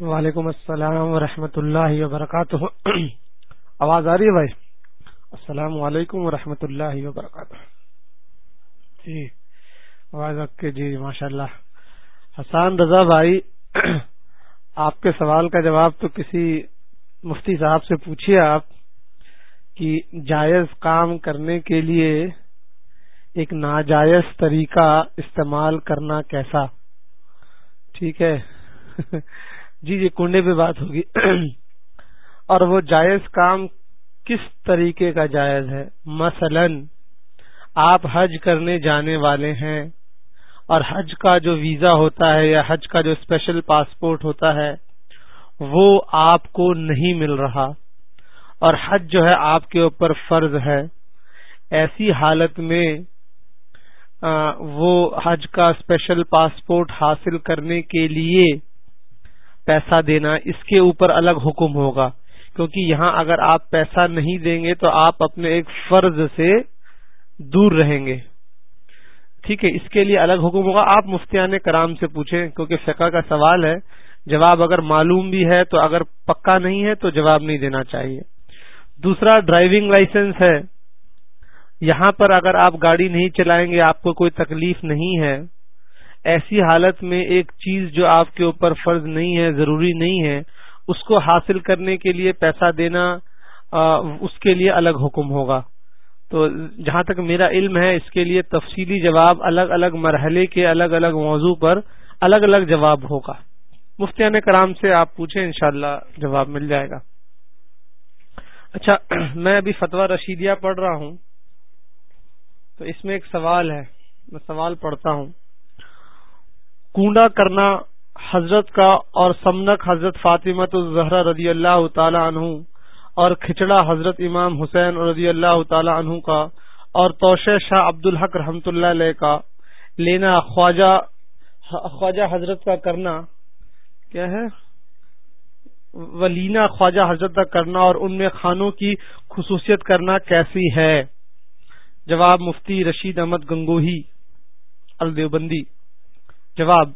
وعلیکم السلام ورحمۃ اللہ وبرکاتہ۔ آواز آ رہی ہے بھائی؟ السلام علیکم ورحمۃ اللہ وبرکاتہ۔ جی آواز آپ کے جی ماشاء اللہ حسان رضا بھائی، آپ کے سوال کا جواب تو کسی مفتی صاحب سے پوچھیے آپ کہ جائز کام کرنے کے لیے ایک ناجائز طریقہ استعمال کرنا کیسا؟ ٹھیک ہے۔ جی جی کنڈے پہ بات ہوگی۔ اور وہ جائز کام کس طریقے کا جائز ہے؟ مثلا آپ حج کرنے جانے والے ہیں اور حج کا جو ویزا ہوتا ہے یا حج کا جو اسپیشل پاسپورٹ ہوتا ہے، وہ آپ کو نہیں مل رہا۔ اور حج جو ہے، آپ کے اوپر فرض ہے۔ ایسی حالت میں وہ حج کا اسپیشل پاسپورٹ حاصل کرنے کے لیے پیسہ دینا اس کے اوپر الگ حکم ہوگا۔ کیونکہ یہاں اگر آپ پیسہ نہیں دیں گے تو آپ اپنے ایک فرض سے دور رہیں گے۔ ٹھیک ہے، اس کے لیے الگ حکم ہوگا۔ آپ مفتیان کرام سے پوچھیں، کیونکہ فقہ کا سوال ہے۔ جواب اگر معلوم بھی ہے تو اگر پکا نہیں ہے تو جواب نہیں دینا چاہیے۔ دوسرا، ڈرائیونگ لائسنس ہے۔ یہاں پر اگر آپ گاڑی نہیں چلائیں گے، آپ کو کوئی تکلیف نہیں ہے۔ ایسی حالت میں ایک چیز جو آپ کے اوپر فرض نہیں ہے، ضروری نہیں ہے، اس کو حاصل کرنے کے لیے پیسہ دینا اس کے لیے الگ حکم ہوگا۔ تو جہاں تک میرا علم ہے، اس کے لیے تفصیلی جواب الگ الگ مرحلے کے الگ الگ موضوع پر الگ الگ جواب ہوگا۔ مفتیان کرام سے آپ پوچھیں، انشاءاللہ جواب مل جائے گا۔ اچھا میں ابھی فتوا رشیدیہ پڑھ رہا ہوں۔ تو اس میں ایک سوال ہے، میں سوال پڑھتا ہوں۔ کنڈا کرنا حضرت کا اور سمنک حضرت فاطمت الزہرا رضی اللہ تعالی عنہ اور کھچڑا حضرت امام حسین رضی اللہ تعالی عنہ کا اور توشہ شاہ عبد الحق رحمت اللہ علیہ کا لینا خواجہ خواجہ حضرت کا کرنا کیا ہے؟ ولینا خواجہ حضرت کا کرنا اور ان میں خانوں کی خصوصیت کرنا کیسی ہے؟ جواب مفتی رشید احمد گنگوہی، الدیوبندی۔ جواب،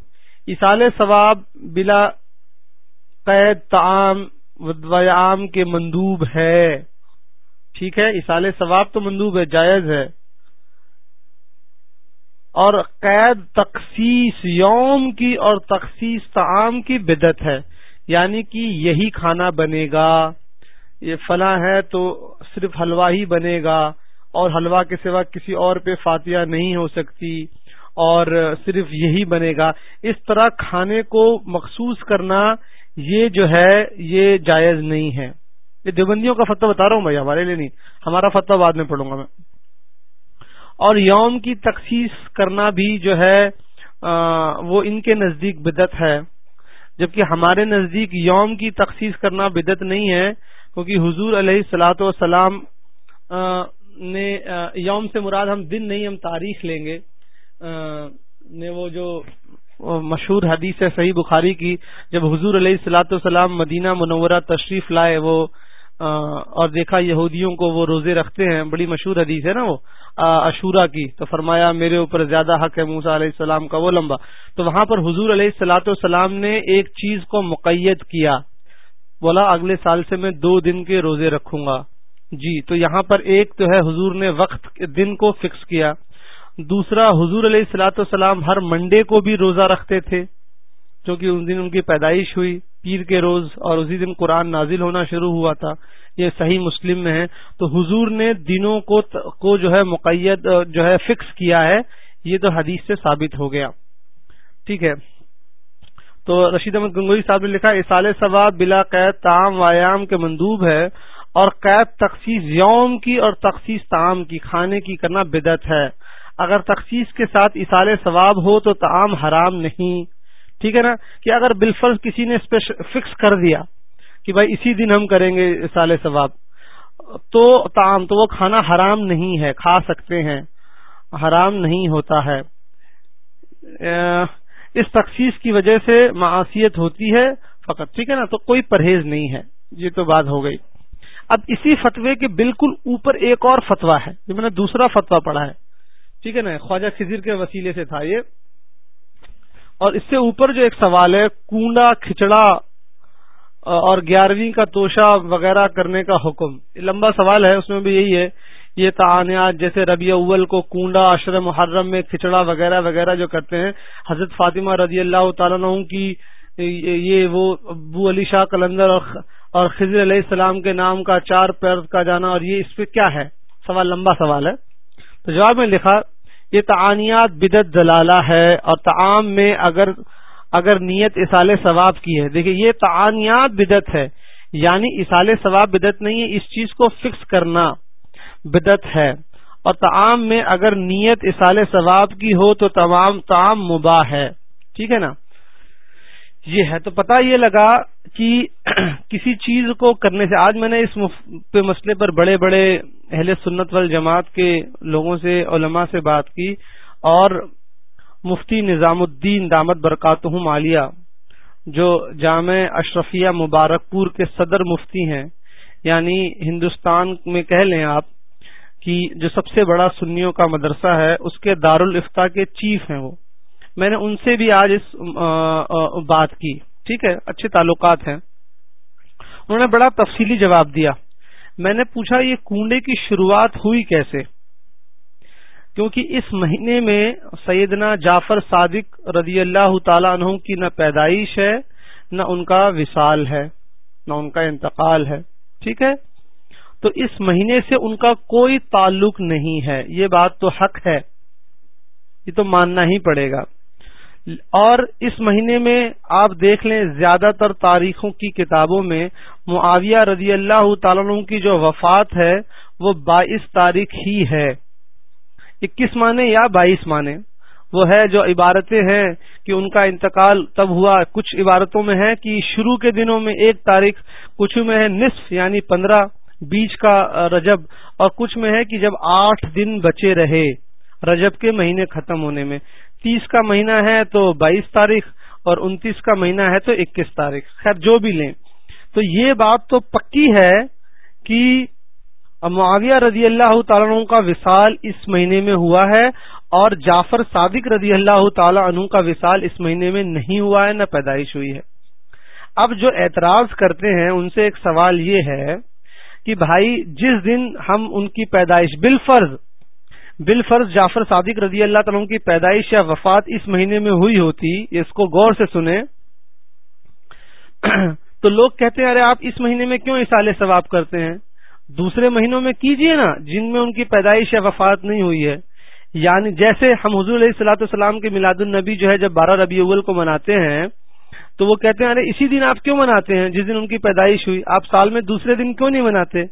اصال ثواب بلا قید تعام ویام کے مندوب ہے۔ ٹھیک ہے اسال ثواب تو مندوب ہے، جائز ہے۔ اور قید تخصیص یوم کی اور تخصیص تعام کی بدت ہے یعنی کہ یہی کھانا بنے گا۔ یہ فلاں ہے تو صرف حلوہ ہی بنے گا، اور حلوہ کے سوا کسی اور پہ فاتحہ نہیں ہو سکتی۔ اور صرف یہی بنے گا۔ اس طرح کھانے کو مخصوص کرنا یہ جو ہے، یہ جائز نہیں ہے۔ یہ دیوبندیوں کا فتح بتا رہا ہوں بھائی، ہمارے لیے نہیں۔ ہمارا فتح بعد میں پڑھوں گا میں۔ اور یوم کی تخصیص کرنا بھی جو ہے وہ ان کے نزدیک بدت ہے۔ جبکہ ہمارے نزدیک یوم کی تخصیص کرنا بدت نہیں ہے، کیونکہ حضور علیہ السلاۃ والسلام نے یوم سے مراد ہم دن نہیں، ہم تاریخ لیں گے۔ نے وہ جو مشہور حدیث ہے صحیح بخاری کی، جب حضور علیہ السلاۃ والسلام مدینہ منورہ تشریف لائے، وہ اور دیکھا یہودیوں کو وہ روزے رکھتے ہیں، بڑی مشہور حدیث ہے نا وہ اشورا کی، تو فرمایا میرے اوپر زیادہ حق ہے موسا علیہ السلام کا وہ لمبا۔ تو وہاں پر حضور علیہ السلاۃ والسلام نے ایک چیز کو مقید کیا، بولا اگلے سال سے میں دو دن کے روزے رکھوں گا۔ جی تو یہاں پر ایک تو ہے حضور نے وقت دن کو فکس کیا۔ دوسرا، حضور علیہ السلاۃ والسلام ہر منڈے کو بھی روزہ رکھتے تھے کیونکہ اس دن ان کی پیدائش ہوئی۔ پیر کے روز اور اسی دن قرآن نازل ہونا شروع ہوا تھا۔ یہ صحیح مسلم میں ہے۔ تو حضور نے دنوں کو کو جو ہے مقید، جو ہے فکس کیا ہے، یہ تو حدیث سے ثابت ہو گیا۔ ٹھیک ہے۔ تو رشید احمد گنگوئی صاحب نے لکھا، اصال ثواب بلا قید تعام ویام کے مندوب ہے اور قید تخصیص یوم کی اور تخصیص تعام کی، کھانے کی کرنا بدت ہے۔ اگر تخصیص کے ساتھ اصال ثواب ہو تو تعام حرام نہیں۔ ٹھیک ہے نا؟ کہ اگر بالفرض کسی نے فکس کر دیا کہ بھائی اسی دن ہم کریں گے اصال ثواب، تو تعام تو وہ کھانا حرام نہیں ہے، کھا سکتے ہیں، حرام نہیں ہوتا ہے۔ اس تخصیص کی وجہ سے معاشیت ہوتی ہے فقط، ٹھیک ہے نا؟ تو کوئی پرہیز نہیں ہے۔ یہ تو بات ہو گئی۔ اب اسی فتوے کے بالکل اوپر ایک اور فتوا ہے، جو میں نے دوسرا فتوا پڑھا ہے۔ ٹھیک ہے نا، خواجہ خزیر کے وسیلے سے تھا یہ۔ اور اس سے اوپر جو ایک سوال ہے کنڈا کھچڑا اور گیارہویں کا توشہ وغیرہ کرنے کا حکم۔ لمبا سوال ہے، اس میں بھی یہی ہے۔ یہ تعانیات، جیسے ربیع اول کو کنڈا اشر محرم میں کھچڑا وغیرہ وغیرہ جو کرتے ہیں۔ حضرت فاطمہ رضی اللہ تعالیٰ کی یہ وہ ابو علی شاہ کلندر اور خضر علیہ السلام کے نام کا چار پیر کا جانا، اور یہ اس پہ کیا ہے؟ سوال، لمبا سوال ہے۔ تو جواب میں لکھا، یہ تعانیات بدت دلالہ ہے اور تعام میں اگر اگر نیت اصال ثواب کی ہے۔ دیکھیے، یہ تعانیات بدت ہے۔ یعنی اصال ثواب بدت نہیں ہے، اس چیز کو فکس کرنا بدت ہے۔ اور تعام میں اگر نیت اصال ثواب کی ہو تو تمام، تعام مباح ہے۔ ٹھیک ہے نا؟ یہ ہے۔ تو پتا یہ لگا کہ کسی چیز کو کرنے سے، آج میں نے اس پہ مسئلے پر بڑے بڑے اہل سنت وال جماعت کے لوگوں سے، علماء سے بات کی اور مفتی نظام الدین دامت برکات عالیہ جو جامع اشرفیہ مبارک پور کے صدر مفتی ہیں۔ یعنی ہندوستان میں کہہ لیں آپ کہ جو سب سے بڑا سنیوں کا مدرسہ ہے، اس کے دارالفتا کے چیف ہیں وہ۔ میں نے ان سے بھی آج اس بات کی۔ ٹھیک ہے، اچھے تعلقات ہیں۔ انہوں نے بڑا تفصیلی جواب دیا۔ میں نے پوچھا یہ کنڈے کی شروعات ہوئی کیسے؟ کیونکہ اس مہینے میں سیدنا جعفر صادق رضی اللہ تعالی عنہ کی نہ پیدائش ہے، نہ ان کا وصال ہے، نہ ان کا انتقال ہے۔ ٹھیک ہے؟ تو اس مہینے سے ان کا کوئی تعلق نہیں ہے، یہ بات تو حق ہے، یہ تو ماننا ہی پڑے گا۔ اور اس مہینے میں آپ دیکھ لیں زیادہ تر تاریخوں کی کتابوں میں معاویہ رضی اللہ تعالیٰ کی جو وفات ہے وہ بائیس تاریخ ہی ہے۔ اکیس مانے یا بائیس مانے؟ وہ ہے جو عبارتیں ہیں کہ ان کا انتقال تب ہوا، کچھ عبارتوں میں ہے کہ شروع کے دنوں میں ایک تاریخ، کچھ میں ہے نصف یعنی پندرہ، بیچ کا رجب، اور کچھ میں ہے کہ جب آٹھ دن بچے رہے، رجب کے مہینے ختم ہونے میں۔ تیس کا مہینہ ہے تو بائیس تاریخ اور انتیس کا مہینہ ہے تو اکیس تاریخ۔ خیر، جو بھی لیں۔ تو یہ بات تو پکی ہے کہ معاویہ رضی اللہ تعالیٰ کا وصال اس مہینے میں ہوا ہے اور جعفر صادق رضی اللہ تعالی عنہ کا وصال اس مہینے میں نہیں ہوا ہے، نہ پیدائش ہوئی ہے۔ اب جو اعتراض کرتے ہیں، ان سے ایک سوال یہ ہے کہ بھائی، جس دن ہم ان کی پیدائش بالفرض بالفرض جعفر صادق رضی اللہ تعالیٰ کی پیدائش یا وفات اس مہینے میں ہوئی ہوتی اس کو غور سے سنیں۔ تو لوگ کہتے ہیں، ارے آپ اس مہینے میں کیوں اصال ثواب کرتے ہیں؟ دوسرے مہینوں میں کیجیے نا، جن میں ان کی پیدائش یا وفات نہیں ہوئی ہے۔ یعنی جیسے ہم حضور علیہ السلاۃ السلام کے میلاد النبی جو ہے جب بارہ ربیع اول کو مناتے ہیں، تو وہ کہتے ہیں، ارے اسی دن آپ کیوں مناتے ہیں؟ جس دن ان کی پیدائش ہوئی۔ آپ سال میں دوسرے دن کیوں نہیں مناتے؟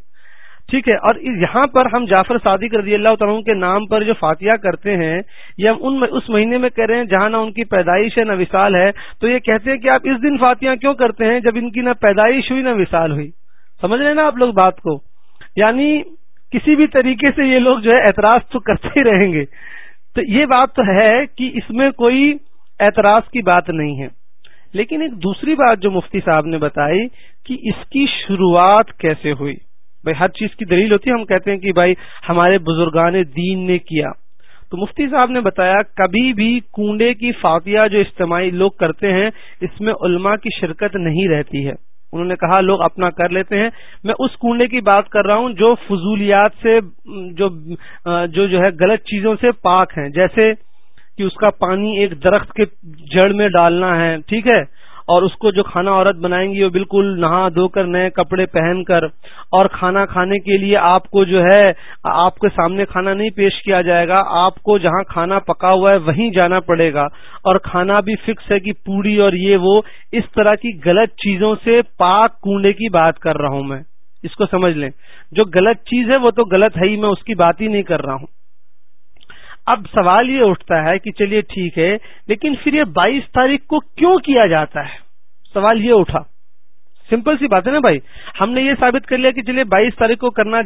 ٹھیک ہے، اور یہاں پر ہم جعفر صادق رضی اللہ تعالیٰ کے نام پر جو فاتحہ کرتے ہیں یہ ہم ان اس مہینے میں کہہ رہے ہیں، جہاں نہ ان کی پیدائش ہے، نہ وصال ہے، تو یہ کہتے ہیں کہ آپ اس دن فاتحہ کیوں کرتے ہیں جب ان کی نہ پیدائش ہوئی، نہ وصال ہوئی؟ سمجھ رہے ہیں نا آپ لوگ بات کو؟ یعنی کسی بھی طریقے سے یہ لوگ جو ہے اعتراض تو کرتے ہی رہیں گے۔ تو یہ بات تو ہے کہ اس میں کوئی اعتراض کی بات نہیں ہے۔ لیکن ایک دوسری بات جو مفتی صاحب نے بتائی کہ اس کی شروعات کیسے ہوئی؟ بھائی ہر چیز کی دلیل ہوتی ہے، ہم کہتے ہیں کہ بھائی ہمارے بزرگان دین نے کیا۔ تو مفتی صاحب نے بتایا، کبھی بھی کنڈے کی فاتحہ جو اجتماعی لوگ کرتے ہیں، اس میں علماء کی شرکت نہیں رہتی ہے۔ انہوں نے کہا، لوگ اپنا کر لیتے ہیں۔ میں اس کنڈے کی بات کر رہا ہوں جو فضولیات سے، جو جو جو ہے غلط چیزوں سے پاک ہیں۔ جیسے کہ اس کا پانی ایک درخت کے جڑ میں ڈالنا ہے، ٹھیک ہے؟ اور اس کو جو کھانا عورت بنائیں گی وہ بالکل نہا دھو کر نئے کپڑے پہن کر اور کھانا کھانے کے لیے آپ کو جو ہے، آپ کے سامنے کھانا نہیں پیش کیا جائے گا، آپ کو جہاں کھانا پکا ہوا ہے وہیں جانا پڑے گا اور کھانا بھی فکس ہے کہ پوڑی اور یہ وہ اس طرح کی غلط چیزوں سے پاک کنڈے کی بات کر رہا ہوں میں۔ اس کو سمجھ لیں۔ جو غلط چیز ہے وہ تو غلط ہے ہی، میں اس کی بات ہی نہیں کر رہا ہوں۔ اب سوال یہ اٹھتا ہے کہ چلیے ٹھیک ہے، لیکن پھر یہ بائیس تاریخ کو کیوں کیا جاتا ہے؟ سوال یہ اٹھا۔ سمپل سی بات ہے نا بھائی؟ ہم نے یہ ثابت کر لیا کہ چلیے بائیس تاریخ کو کرنا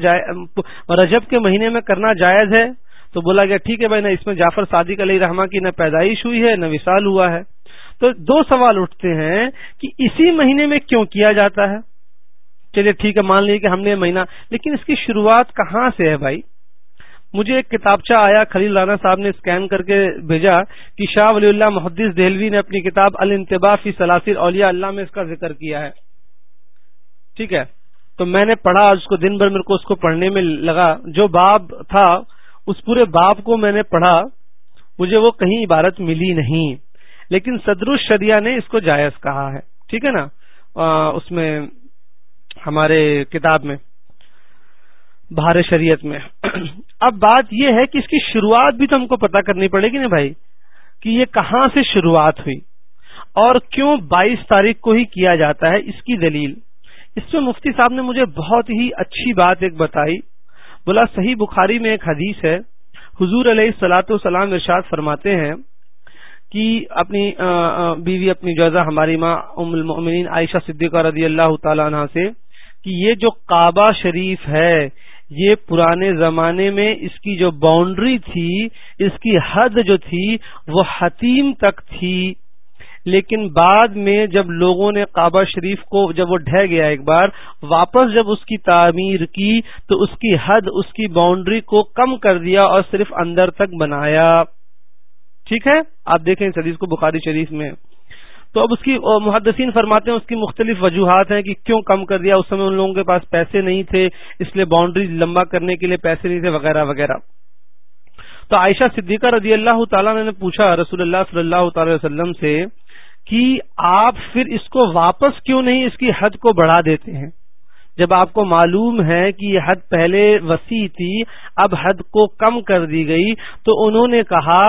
رجب کے مہینے میں کرنا جائز ہے۔ تو بولا گیا، ٹھیک ہے بھائی، نہ اس میں جعفر صادق علیہ رحمٰ کی نہ پیدائش ہوئی ہے، نہ وصال ہوا ہے۔ تو دو سوال اٹھتے ہیں کہ اسی مہینے میں کیوں کیا جاتا ہے؟ چلیے ٹھیک ہے، مان لیے کہ ہم نے مہینہ، لیکن اس کی شروعات کہاں سے ہے بھائی؟ مجھے ایک کتابچہ آیا، خلیل رانا صاحب نے اسکین کر کے بھیجا کہ شاہ ولی اللہ محدث دہلوی نے اپنی کتاب الانتباہ فی سلاسل اولیاء اللہ میں اس کا ذکر کیا ہے۔ ٹھیک ہے؟ تو میں نے پڑھا اس کو دن بھر میرے کو اس کو پڑھنے میں لگا۔ جو باب تھا، اس پورے باب کو میں نے پڑھا، مجھے وہ کہیں عبارت ملی نہیں۔ لیکن صدر الشریعہ نے اس کو جائز کہا ہے۔ ٹھیک ہے نا؟ اس میں، ہمارے کتاب میں۔ بہار شریعت میں۔ اب بات یہ ہے کہ اس کی شروعات بھی تو ہم کو پتا کرنی پڑے گی نا بھائی کہ یہ کہاں سے شروعات ہوئی اور کیوں بائیس تاریخ کو ہی کیا جاتا ہے اس کی دلیل۔ اس میں مفتی صاحب نے مجھے بہت ہی اچھی بات ایک بتائی۔ بولا صحیح بخاری میں ایک حدیث ہے۔ حضور علیہ السلاۃ والسلام ارشاد فرماتے ہیں کہ اپنی بیوی اپنی جوزہ ہماری ماں ام المؤمنین عائشہ صدیقہ رضی اللہ تعالی عنہ سے کہ یہ جو کعبہ شریف ہے یہ پرانے زمانے میں اس کی جو باؤنڈری تھی، اس کی حد جو تھی، وہ حتیم تک تھی۔ لیکن بعد میں جب لوگوں نے کعبہ شریف کو جب وہ ڈھہ گیا ایک بار، واپس جب اس کی تعمیر کی، تو اس کی حد، اس کی باؤنڈری کو کم کر دیا اور صرف اندر تک بنایا۔ ٹھیک ہے؟ آپ دیکھیں اس حدیث کو بخاری شریف میں۔ تو اب اس کی محدثین فرماتے ہیں اس کی مختلف وجوہات ہیں کہ کیوں کم کر دیا، اس سمے ان لوگوں کے پاس پیسے نہیں تھے، اس لیے باؤنڈری لمبا کرنے کے لیے پیسے نہیں تھے، وغیرہ وغیرہ۔ تو عائشہ صدیقہ رضی اللہ تعالیٰ نے پوچھا رسول اللہ صلی اللہ تعالی وسلم سے کہ آپ پھر اس کو واپس کیوں نہیں اس کی حد کو بڑھا دیتے ہیں؟ جب آپ کو معلوم ہے کہ یہ حد پہلے وسیع تھی، اب حد کو کم کر دی گئی، تو انہوں نے کہا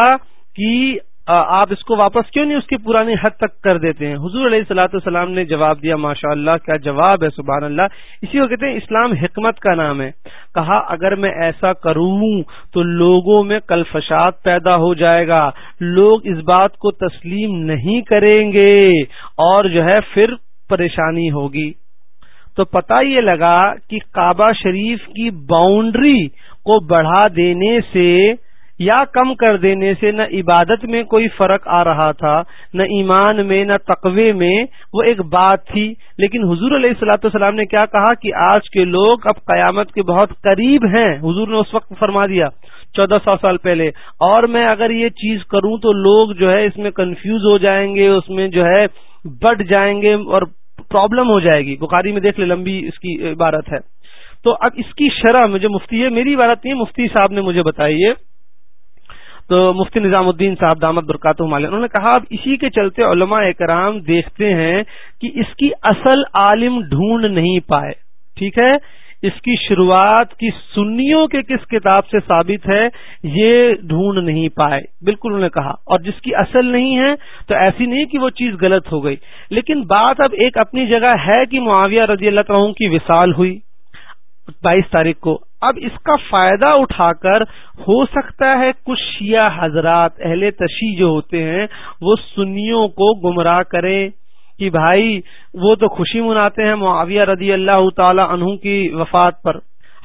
کہ آپ اس کو واپس کیوں نہیں اس کی پرانی حد تک کر دیتے ہیں؟ حضور علیہ السلاۃ السلام نے جواب دیا ماشاء اللہ کیا جواب ہے؟ سبحان اللہ اسی کو کہتے ہیں، اسلام حکمت کا نام ہے۔ کہا، اگر میں ایسا کروں تو لوگوں میں کلفشاد پیدا ہو جائے گا۔ لوگ اس بات کو تسلیم نہیں کریں گے اور جو ہے پھر پریشانی ہوگی۔ تو پتہ یہ لگا کہ کعبہ شریف کی باؤنڈری کو بڑھا دینے سے یا کم کر دینے سے نہ عبادت میں کوئی فرق آ رہا تھا، نہ ایمان میں، نہ تقوی میں، وہ ایک بات تھی۔ لیکن حضور علیہ السلاۃ والسلام نے کیا کہا کہ آج کے لوگ اب قیامت کے بہت قریب ہیں۔ حضور نے اس وقت فرما دیا، چودہ سو سال پہلے۔ اور میں اگر یہ چیز کروں تو لوگ جو ہے اس میں کنفیوز ہو جائیں گے، اس میں جو ہے بٹ جائیں گے اور پرابلم ہو جائے گی۔ بخاری میں دیکھ لے لمبی اس کی عبارت ہے۔ تو اب اس کی شرح مجھے مفتی ہے میری عبارت نہیں، مفتی صاحب نے مجھے بتائی ہے۔ تو مفتی نظام الدین صاحب دامت برکات مالیہ انہوں نے کہا، اب اسی کے چلتے علماء اکرام دیکھتے ہیں کہ اس کی اصل عالم ڈھونڈ نہیں پائے۔ ٹھیک ہے؟ اس کی شروعات کی سنیوں کے کس کتاب سے ثابت ہے، یہ ڈھونڈ نہیں پائے۔ بالکل انہوں نے کہا۔ اور جس کی اصل نہیں ہے، تو ایسی نہیں کہ وہ چیز غلط ہو گئی۔ لیکن بات اب ایک اپنی جگہ ہے کہ معاویہ رضی اللہ تعالیٰ کی وصال ہوئی۔ بائیس تاریخ کو اب اس کا فائدہ اٹھا کر ہو سکتا ہے کچھ شیعہ حضرات اہل تشیع جو ہوتے ہیں، وہ سنیوں کو گمراہ کریں کہ بھائی، وہ تو خوشی مناتے ہیں معاویہ رضی اللہ تعالی عنہ کی وفات پر۔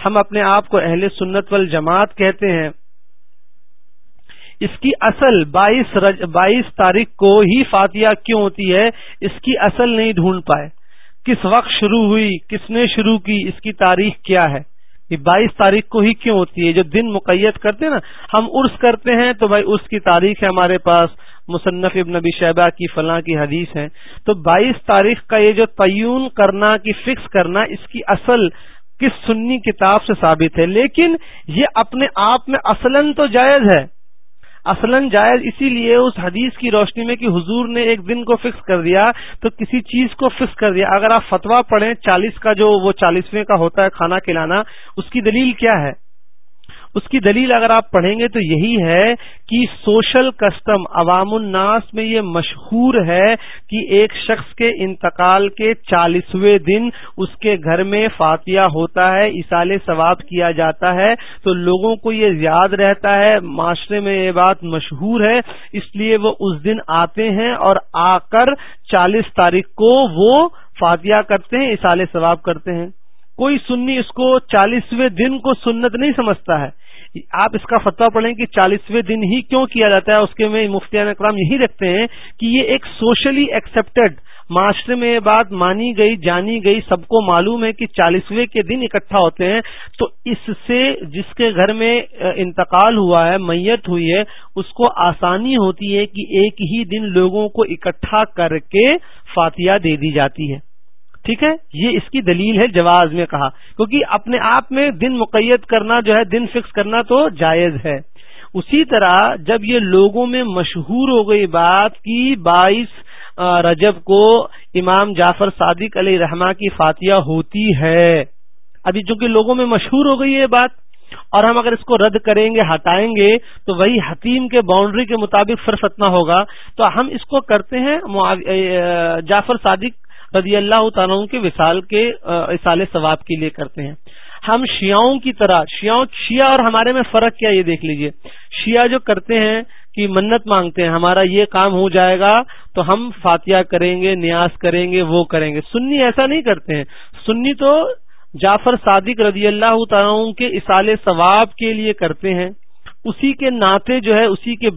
ہم اپنے آپ کو اہل سنت والجماعت کہتے ہیں۔ اس کی اصل بائیس بائیس تاریخ کو ہی فاتحہ کیوں ہوتی ہے؟ اس کی اصل نہیں ڈھونڈ پائے۔ کس وقت شروع ہوئی؟ کس نے شروع کی؟ اس کی تاریخ کیا ہے؟ یہ بائیس تاریخ کو ہی کیوں ہوتی ہے؟ جو دن مقیت کرتے ہیں نا، ہم عرس کرتے ہیں تو بھائی اس کی تاریخ ہے ہمارے پاس۔ مصنف ابن نبی شہبہ کی فلاں کی حدیث ہے۔ تو بائیس تاریخ کا یہ جو تعین کرنا کی فکس کرنا، اس کی اصل کس سنی کتاب سے ثابت ہے؟ لیکن یہ اپنے آپ میں اصلاً تو جائز ہے۔ اصلا جائز، اسی لیے اس حدیث کی روشنی میں کہ حضور نے ایک دن کو فکس کر دیا تو کسی چیز کو فکس کر دیا۔ اگر آپ فتویٰ پڑھیں، چالیس کا جو وہ چالیسویں کا ہوتا ہے کھانا کھلانا، اس کی دلیل کیا ہے؟ اس کی دلیل اگر آپ پڑھیں گے تو یہی ہے کہ سوشل کسٹم عوام الناس میں یہ مشہور ہے کہ ایک شخص کے انتقال کے چالیسویں دن اس کے گھر میں فاتحہ ہوتا ہے اصال ثواب کیا جاتا ہے۔ تو لوگوں کو یہ یاد رہتا ہے، معاشرے میں یہ بات مشہور ہے، اس لیے وہ اس دن آتے ہیں اور آ کر چالیس تاریخ کو وہ فاتحہ کرتے ہیں اصال ثواب کرتے ہیں۔ کوئی سنی اس کو چالیسویں دن کو سنت نہیں سمجھتا ہے۔ آپ اس کا فتویٰ پڑھیں کہ چالیسویں دن ہی کیوں کیا جاتا ہے؟ اس کے میں مفتیان اکرام یہی رکھتے ہیں کہ یہ ایک سوشلی ایکسپٹیڈ معاشرے میں یہ بات مانی گئی، جانی گئی، سب کو معلوم ہے کہ چالیسویں کے دن اکٹھا ہوتے ہیں۔ تو اس سے جس کے گھر میں انتقال ہوا ہے، میت ہوئی ہے، اس کو آسانی ہوتی ہے کہ ایک ہی دن لوگوں کو اکٹھا کر کے فاتحہ دے دی جاتی ہے۔ ٹھیک ہے؟ یہ اس کی دلیل ہے جواز میں کہا۔ کیونکہ اپنے آپ میں دن مقید کرنا جو ہے، دن فکس کرنا تو جائز ہے۔ اسی طرح جب یہ لوگوں میں مشہور ہو گئی بات کی بائیس رجب کو امام جعفر صادق علیہ رحمہ کی فاتحہ ہوتی ہے۔ ابھی چونکہ لوگوں میں مشہور ہو گئی یہ بات، اور ہم اگر اس کو رد کریں گے، ہٹائیں گے، تو وہی حتیم کے باؤنڈری کے مطابق فرفتنا ہوگا۔ تو ہم اس کو کرتے ہیں جعفر صادق رضی اللہ تعالیٰ کے وصال کے اصال ثواب کے لیے کرتے ہیں۔ ہم شیاؤں کی طرح شیاؤں شیعہ اور ہمارے میں فرق کیا یہ دیکھ لیجیے۔ شیعہ جو کرتے ہیں کہ منت مانگتے ہیں، ہمارا یہ کام ہو جائے گا تو ہم فاتحہ کریں گے، نیاز کریں گے، وہ کریں گے۔ سنی ایسا نہیں کرتے ہیں۔ سنی تو جعفر صادق رضی اللہ تعالیٰ کے اصال ثواب کے لیے کرتے ہیں۔ اسی کے ناطے جو ہے، اسی کے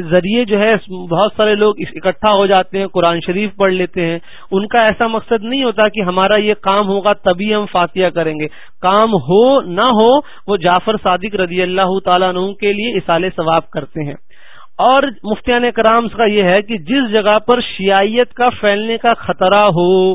ذریعے جو ہے، بہت سارے لوگ اکٹھا ہو جاتے ہیں، قرآن شریف پڑھ لیتے ہیں۔ ان کا ایسا مقصد نہیں ہوتا کہ ہمارا یہ کام ہوگا تبھی ہم فاتحہ کریں گے۔ کام ہو نہ ہو، وہ جعفر صادق رضی اللہ تعالیٰ عنہ کے لیے اصال ثواب کرتے ہیں۔ اور مفتیان کرام کا یہ ہے کہ جس جگہ پر شیائیت کا پھیلنے کا خطرہ ہو،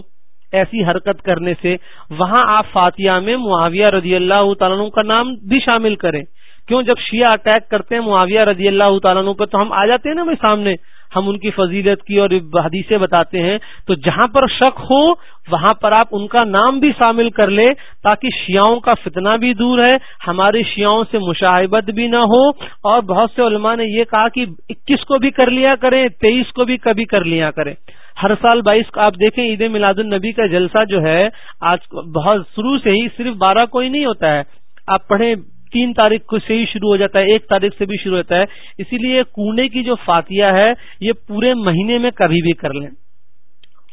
ایسی حرکت کرنے سے، وہاں آپ فاتحہ میں معاویہ رضی اللہ تعالیٰ کا نام بھی شامل کریں۔ کیوں جب شیعہ اٹیک کرتے ہیں معاویہ رضی اللہ تعالیٰ پہ تو ہم آ جاتے ہیں نا بھائی سامنے، ہم ان کی فضیلت کی اور حدیثیں بتاتے ہیں۔ تو جہاں پر شک ہو، وہاں پر آپ ان کا نام بھی شامل کر لیں تاکہ شیاؤں کا فتنہ بھی دور ہے، ہمارے شیاؤں سے مشاہبت بھی نہ ہو۔ اور بہت سے علماء نے یہ کہا کہ اکیس کو بھی کر لیا کریں، تیئیس کو بھی کبھی کر لیا کریں۔ ہر سال بائیس کو آپ دیکھیں، عید میلاد النبی کا جلسہ جو ہے، آج بہت شروع سے ہی صرف بارہ کو ہی نہیں ہوتا ہے۔ آپ پڑھیں تین تاریخ کو سے ہی شروع ہو جاتا ہے، ایک تاریخ سے بھی شروع ہوتا ہے۔ اسی لیے کونے کی جو فاتحہ ہے، یہ پورے مہینے میں کبھی بھی کر لیں۔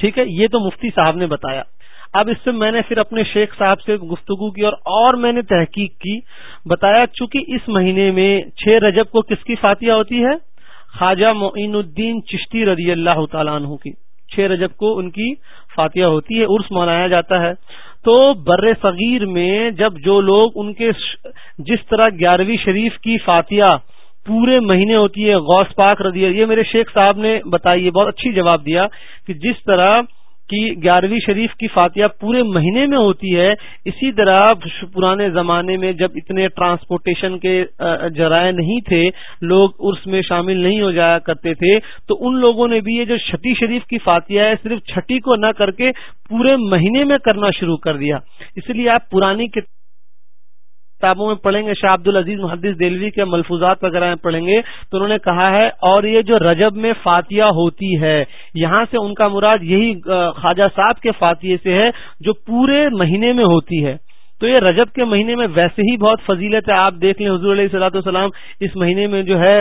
ٹھیک ہے؟ یہ تو مفتی صاحب نے بتایا۔ اب اس سے میں نے پھر اپنے شیخ صاحب سے گفتگو کی اور اور میں نے تحقیق کی۔ بتایا، چونکہ اس مہینے میں چھ رجب کو کس کی فاتحہ ہوتی ہے؟ خواجہ معین الدین چشتی رضی اللہ تعالیٰ عنہ کی۔ چھ رجب کو ان کی فاتحہ ہوتی ہے، عرس منایا جاتا ہے۔ تو بر صغیر میں جب جو لوگ ان کے جس طرح گیارہویں شریف کی فاتحہ پورے مہینے ہوتی ہے، غوث پاک رضی یہ میرے شیخ صاحب نے بتائی بہت اچھی جواب دیا کہ جس طرح کی گیارہویں شریف کی فاتحہ پورے مہینے میں ہوتی ہے، اسی طرح پرانے زمانے میں جب اتنے ٹرانسپورٹیشن کے ذرائع نہیں تھے، لوگ اس میں شامل نہیں ہو جایا کرتے تھے، تو ان لوگوں نے بھی یہ جو چھٹی شریف کی فاتحہ ہے، صرف چھٹی کو نہ کر کے پورے مہینے میں کرنا شروع کر دیا۔ اس لیے آپ پرانی کتابوں میں پڑھیں گے، شاہ عبد العزیز محدث دلوی کے ملفوظات وغیرہ میں پڑھیں گے۔ تو انہوں نے کہا ہے، اور یہ جو رجب میں فاتحہ ہوتی ہے، یہاں سے ان کا مراد یہی خواجہ صاحب کے فاتحے سے ہے جو پورے مہینے میں ہوتی ہے۔ تو یہ رجب کے مہینے میں ویسے ہی بہت فضیلت ہے، آپ دیکھ لیں حضور علیہ صلاح والسلام، اس مہینے میں جو ہے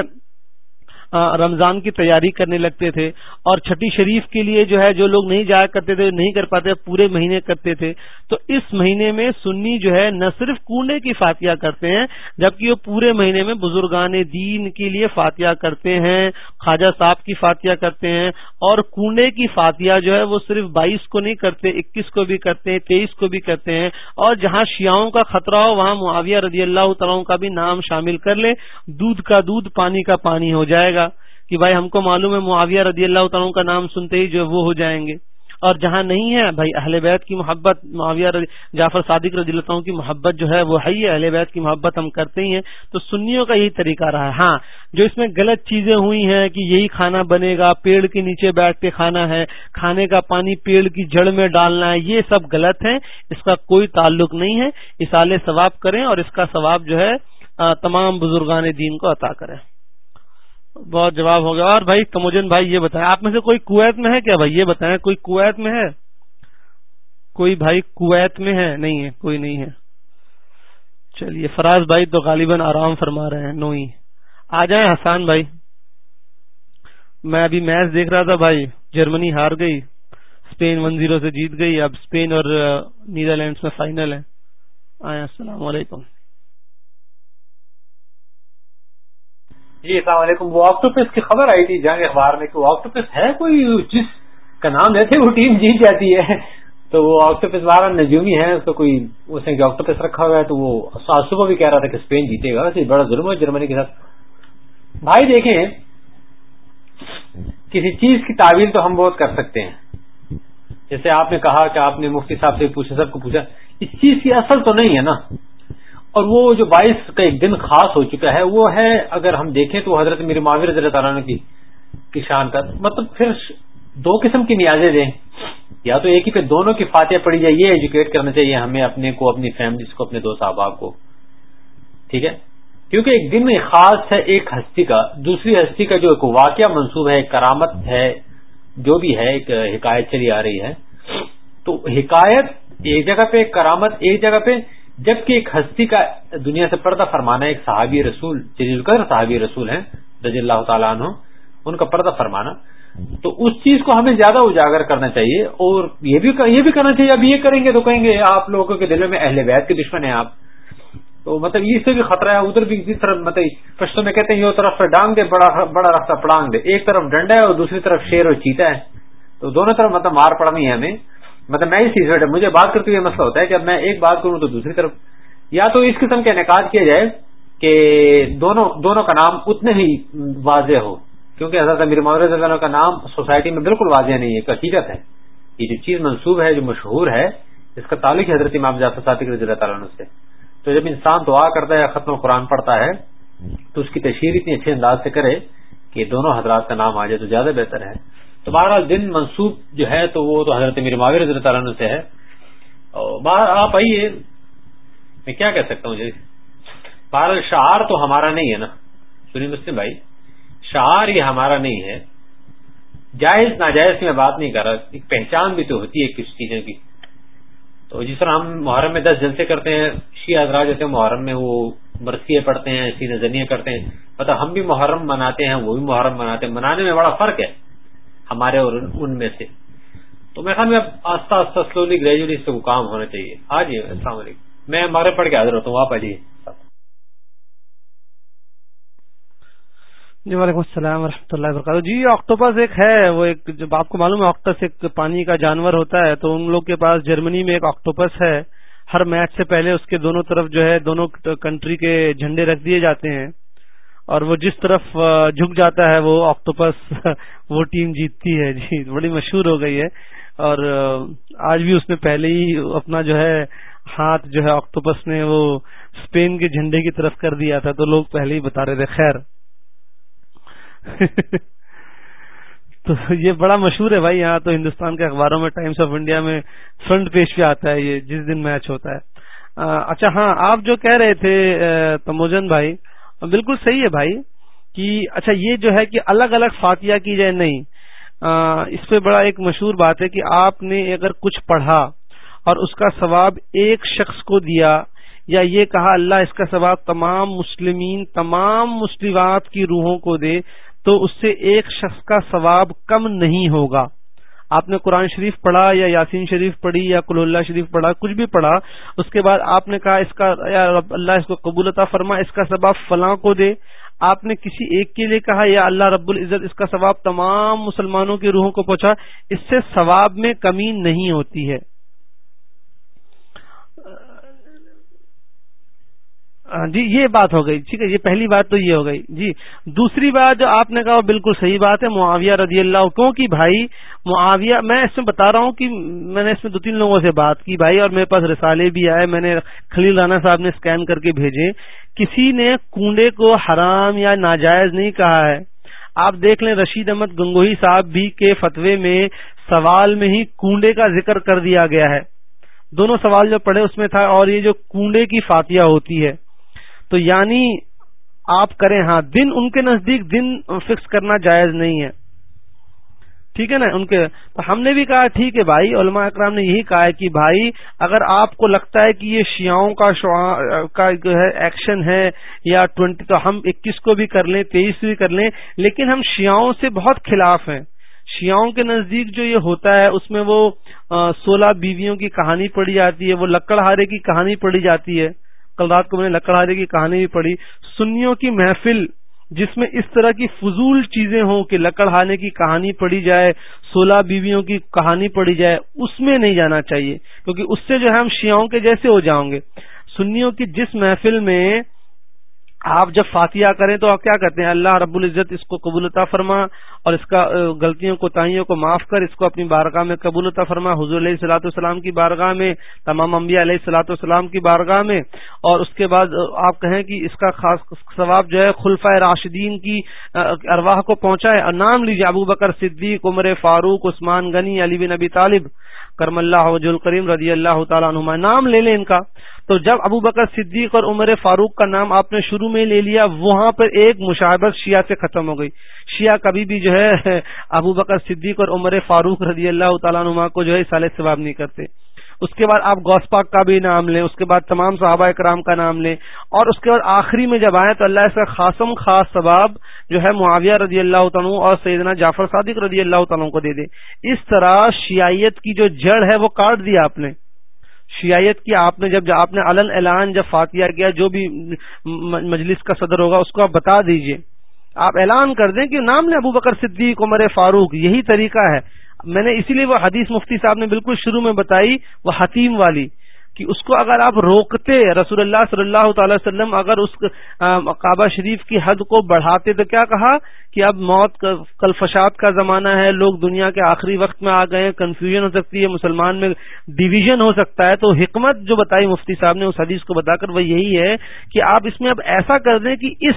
رمضان کی تیاری کرنے لگتے تھے اور چھٹی شریف کے لیے جو ہے جو لوگ نہیں جایا کرتے تھے، نہیں کر پاتے، پورے مہینے کرتے تھے۔ تو اس مہینے میں سنی جو ہے نہ صرف کنڈے کی فاتحہ کرتے ہیں، جبکہ وہ پورے مہینے میں بزرگان دین کے لیے فاتحہ کرتے ہیں، خواجہ صاحب کی فاتحہ کرتے ہیں۔ اور کنڈے کی فاتحہ جو ہے وہ صرف بائیس کو نہیں کرتے، اکیس کو بھی کرتے ہیں، تیئیس کو بھی کرتے ہیں۔ اور جہاں شیاؤں کا خطرہ ہو، وہاں معاویہ رضی اللہ تعالیٰ کا بھی نام شامل کر لے دودھ کا دودھ، پانی کا پانی ہو جائے گا۔ کہ بھائی ہم کو معلوم ہے معاویہ رضی اللہ تعالیٰ کا نام سنتے ہی جو وہ ہو جائیں گے۔ اور جہاں نہیں ہے بھائی اہل بیت کی محبت، معاویہ جعفر صادق رضی اللہ تعالیٰ کی محبت جو ہے وہ ہے ہی، اہل بیت کی محبت ہم کرتے ہی ہیں۔ تو سنیوں کا یہی طریقہ رہا ہے۔ ہاں جو اس میں غلط چیزیں ہوئی ہیں کہ یہی کھانا بنے گا، پیڑ کے نیچے بیٹھ کے کھانا ہے، کھانے کا پانی پیڑ کی جڑ میں ڈالنا ہے، یہ سب غلط ہے اس کا کوئی تعلق نہیں ہے۔ اسال ثواب کریں اور اس کا ثواب جو ہے تمام بزرگان دین کو عطا کریں۔ بہت جواب ہو گیا۔ اور بھائی کموجن بھائی یہ بتائیں، آپ میں سے کوئی کویت میں ہے کیا بھائی؟ یہ بتائیں، کوئی کویت میں ہے؟ کوئی بھائی کویت میں ہے؟ نہیں ہے، کوئی نہیں ہے۔ چلیے، فراز بھائی تو غالباً آرام فرما رہے ہیں نو ہی آ جائیں حسان بھائی۔ میں ابھی میچ دیکھ رہا تھا بھائی، جرمنی ہار گئی اسپین ون زیرو سے جیت گئی۔ اب اسپین اور نیدرلینڈس میں فائنل ہے۔ آئے السلام علیکم۔ جی السلام علیکم. وہ آکٹوپس کی خبر آئی تھی جنگ اخبار میں کہ وہ آکٹوپس ہے کوئی جس کا نام لیتے وہ ٹیم جیت جاتی ہے۔ تو وہ آکٹوپس بارہ نجومی ہے، اس کو کوئی، اس نے آکٹوپس رکھا ہوا ہے، تو وہ صبح بھی کہہ رہا تھا کہ اسپین جیتے گا۔ بڑا ظلم ہے جرمنی کے ساتھ۔ بھائی، دیکھیں، کسی چیز کی تعویل تو ہم بہت کر سکتے ہیں۔ جیسے آپ نے کہا کہ آپ نے مفتی صاحب سے پوچھا، سب کو پوچھا، اس چیز کی اصل تو نہیں ہے نا۔ اور وہ جو باعث کا ایک دن خاص ہو چکا ہے، وہ ہے اگر ہم دیکھیں تو حضرت میری معاویر رضی تعالیٰ کی شان کا۔ مطلب پھر دو قسم کی نیازیں دیں۔ یا تو ایک ہی پہ دونوں کی فاتحہ پڑی جائے، یہ ایجوکیٹ کرنا چاہیے ہمیں اپنے کو، اپنی فیملیز کو، اپنے دوست احباب کو۔ ٹھیک ہے؟ کیونکہ ایک دن خاص ہے ایک ہستی کا۔ دوسری ہستی کا جو ایک واقعہ منصوب ہے کرامت ہے، جو بھی ہے، ایک حکایت چلی آ رہی ہے۔ تو حکایت ایک جگہ پہ کرامت ایک جگہ پہ جبکہ ایک ہستی کا دنیا سے پردہ فرمانا ایک صحابی رسول جلیل القدر صحابی رسول ہیں، رضی اللہ تعالیٰ عنہ، ان کا پردہ فرمانا۔ تو اس چیز کو ہمیں زیادہ اجاگر کرنا چاہیے اور یہ بھی یہ بھی کرنا چاہیے، اب یہ کریں گے تو کہیں گے آپ لوگوں کے دلوں میں اہل بیت کے دشمن ہیں آپ۔ تو مطلب اس سے بھی خطرہ ہے، ادھر بھی طرف مطلب پشتوں میں کہتے ہیں یہ طرف ڈانگ دے، بڑا بڑا راستہ پڑانگ دے۔ ایک طرف ڈنڈا ہے اور دوسری طرف شیر اور چیتا ہے۔ تو دونوں طرف مطلب مار پڑنی ہے ہمیں۔ مطلب میں اس چیز مجھے بات کرتے ہوئے مسئلہ ہوتا ہے کہ اب میں ایک بات کروں تو دوسری طرف۔ یا تو اس قسم کا انعقاد کیا جائے کہ دونوں دونوں کا نام اتنے ہی واضح ہو۔ کیونکہ حضرت امیر محرض اللہ کا نام سوسائٹی میں بالکل واضح نہیں ہے حقیقت ہے۔ یہ جو چیز منسوب ہے، جو مشہور ہے، اس کا تعلق حضرت امام جافر صادق رضی اللہ تعالیٰ سے۔ تو جب انسان دعا کرتا ہے، ختم قرآن پڑھتا ہے، تو اس کی تشہیر اتنی اچھے انداز سے کرے کہ دونوں حضرات کا نام آ جائے تو زیادہ بہتر ہے۔ تو بہرحال دن منسوب جو ہے تو وہ تو حضرت میر معاویر رضی اللہ تعالیٰ سے ہے۔ باہر آپ آئیے۔ میں کیا کہہ سکتا ہوں جی؟ بہرحال شعار تو ہمارا نہیں ہے نا؟ سنی مسلم بھائی، شعار یہ ہمارا نہیں ہے۔ جائز ناجائز میں بات نہیں کر رہا، ایک پہچان بھی تو ہوتی ہے کس چیزوں کی۔ تو جس طرح ہم محرم میں دس جلسے کرتے ہیں، شیعہ حضرات جیسے محرم میں وہ برسیے پڑھتے ہیں ایسی نظریے کرتے ہیں۔ مطلب ہم بھی محرم مناتے ہیں، وہ بھی محرم مناتے ہیں۔ منانے میں بڑا فرق ہے۔ ہمارے اور ان میں سے۔ تو میں خیال میں آستہ آستہ سلولی گریجولی سے وہ کام ہونا چاہیے۔ آ جی السلام علیکم۔ میں ہمارے پڑھ کے حاضر ہوتا ہوں، آپ آ جائیے جی وعلیکم السلام ورحمۃ اللہ وبرکاتہ۔ جی آکٹوپس ایک ہے، وہ ایک جب آپ کو معلوم ہے آکٹس ایک پانی کا جانور ہوتا ہے، تو ان لوگ کے پاس جرمنی میں ایک آکٹوپس ہے۔ ہر میچ سے پہلے اس کے دونوں طرف جو ہے، دونوں کنٹری کے جھنڈے رکھ دیے جاتے ہیں۔ اور وہ جس طرف جھک جاتا ہے وہ آکٹوپس وہ ٹیم جیتتی ہے جی بڑی مشہور ہو گئی ہے۔ اور آج بھی اس نے پہلے ہی اپنا جو ہے ہاتھ جو ہے آکٹوپس نے وہ اسپین کے جھنڈے کی طرف کر دیا تھا، تو لوگ پہلے ہی بتا رہے تھے، خیر۔ تو یہ بڑا مشہور ہے بھائی، یہاں تو ہندوستان کے اخباروں میں ٹائمس آف انڈیا میں فرنٹ پیج پہ آتا ہے یہ، جس دن میچ ہوتا ہے۔ اچھا ہاں آپ جو کہہ رہے تھے تموجن بھائی بالکل صحیح ہے بھائی کہ اچھا یہ جو ہے کہ الگ الگ فاتحہ کی جائے، نہیں۔ اس پہ بڑا ایک مشہور بات ہے کہ آپ نے اگر کچھ پڑھا اور اس کا ثواب ایک شخص کو دیا یا یہ کہا اللہ اس کا ثواب تمام مسلمین، تمام مسلمات کی روحوں کو دے، تو اس سے ایک شخص کا ثواب کم نہیں ہوگا۔ آپ نے قرآن شریف پڑھا یا یاسین شریف پڑھی یا کل اللہ شریف پڑھا، کچھ بھی پڑھا، اس کے بعد آپ نے کہا اس کا، یا رب اللہ اس کو قبولتا فرما، اس کا ثواب فلاں کو دے۔ آپ نے کسی ایک کے لیے کہا، یا اللہ رب العزت اس کا ثواب تمام مسلمانوں کی روحوں کو پہنچا۔ اس سے ثواب میں کمی نہیں ہوتی ہے۔ جی یہ بات ہو گئی، ٹھیک ہے، یہ پہلی بات تو یہ ہو گئی۔ جی دوسری بات جو آپ نے کہا وہ بالکل صحیح بات ہے، معاویہ رضی اللہ کیوں بھائی معاویہ، میں اس میں بتا رہا ہوں کہ میں نے اس میں دو تین لوگوں سے بات کی، بھائی اور میرے پاس رسالے بھی آئے، میں نے خلیل رانا صاحب نے اسکین کر کے بھیجے۔ کسی نے کنڈے کو حرام یا ناجائز نہیں کہا ہے۔ آپ دیکھ لیں، رشید احمد گنگوہی صاحب بھی کے فتوے میں سوال میں ہی کنڈے کا ذکر کر دیا گیا ہے۔ دونوں سوال جو پڑھے اس میں تھا، اور یہ جو کنڈے کی فاتحہ ہوتی ہے۔ تو یعنی آپ کریں ہاں دن ان کے نزدیک دن فکس کرنا جائز نہیں ہے۔ ٹھیک ہے نا؟ ان کے، تو ہم نے بھی کہا، ٹھیک ہے بھائی، علماء اکرام نے یہی کہا ہے کہ بھائی، اگر آپ کو لگتا ہے کہ یہ شیاؤں کا کا جو ہے ایکشن ہے یا ٹوینٹی تو ہم اکیس کو بھی کر لیں، تیئیس بھی کر لیں، لیکن ہم شیاؤں سے بہت خلاف ہیں۔ شیاؤں کے نزدیک جو یہ ہوتا ہے، اس میں وہ سولہ بیویوں کی کہانی پڑھی جاتی ہے، وہ لکڑہارے کی کہانی پڑھی جاتی ہے۔ کل رات کو میں نے لکڑہارے کی کہانی بھی پڑھی۔ سنیوں کی محفل، جس میں اس طرح کی فضول چیزیں ہوں کہ لکڑہانے کی کہانی پڑھی جائے، سولہ بیویوں کی کہانی پڑھی جائے، اس میں نہیں جانا چاہیے۔ کیونکہ اس سے جو ہے ہم شیاؤں کے جیسے ہو جاؤں گے۔ سنیوں کی جس محفل میں آپ جب فاتحہ کریں تو آپ کیا کرتے ہیں؟ اللہ رب العزت اس کو قبولتا فرما اور اس کا غلطیوں کو، تائیوں کو معاف کر، اس کو اپنی بارگاہ میں قبولتا فرما۔ حضور علیہ السلاۃ والسلام کی بارگاہ میں، تمام انبیاء علیہ السلاۃ والسلام کی بارگاہ میں۔ اور اس کے بعد آپ کہیں کہ اس کا خاص ثواب جو ہے خلفۂ راشدین کی ارواح کو پہنچائے۔ اور نام لیجیے ابو بکر صدیق، عمر فاروق، عثمان غنی، علی بن نبی طالب۔ کرم اللہ وج الکریم رضی اللہ تعالیٰ عنہما، نام لے لیں ان کا۔ تو جب ابو بکر صدیق اور عمر فاروق کا نام آپ نے شروع میں لے لیا، وہاں پر ایک مشاہبت شیعہ سے ختم ہو گئی۔ شیعہ کبھی بھی جو ہے، ابو بکر صدیق اور عمر فاروق رضی اللہ تعالیٰ نما کو جو ہے سال ثواب نہیں کرتے۔ اس کے بعد آپ گوس پاک کا بھی نام لیں، اس کے بعد تمام صحابہ اکرام کا نام لیں۔ اور اس کے بعد آخری میں جب آئیں تو اللہ کا خاصم خاص ثواب جو ہے معاویہ رضی اللہ تعالیٰ اور سیدنا جعفر صادق رضی اللہ تعالیٰ کو دے دے اس طرح شیعیت کی جو جڑ ہے وہ کاٹ دیا آپ نے۔ شیعیت کی آپ نے جب آپ نے علن اعلان جب فاتحہ کیا، جو بھی مجلس کا صدر ہوگا، اس کو آپ بتا دیجیے۔ آپ اعلان کر دیں کہ نام لیں ابو بکر صدیق، عمر فاروق، یہی طریقہ ہے۔ میں نے اسی لیے وہ حدیث مفتی صاحب نے بالکل شروع میں بتائی، وہ حتیم والی، کہ اس کو اگر آپ روکتے رسول اللہ صلی اللہ تعالی وسلم، اگر اس کعبہ شریف کی حد کو بڑھاتے، تو کیا کہا کہ اب موت کلفشات کا زمانہ ہے، لوگ دنیا کے آخری وقت میں آ گئے کنفیوژن ہو سکتی ہے، مسلمان میں ڈویژن ہو سکتا ہے۔ تو حکمت جو بتائی مفتی صاحب نے اس حدیث کو بتا کر، وہ یہی ہے کہ آپ اس میں اب ایسا کر دیں کہ اس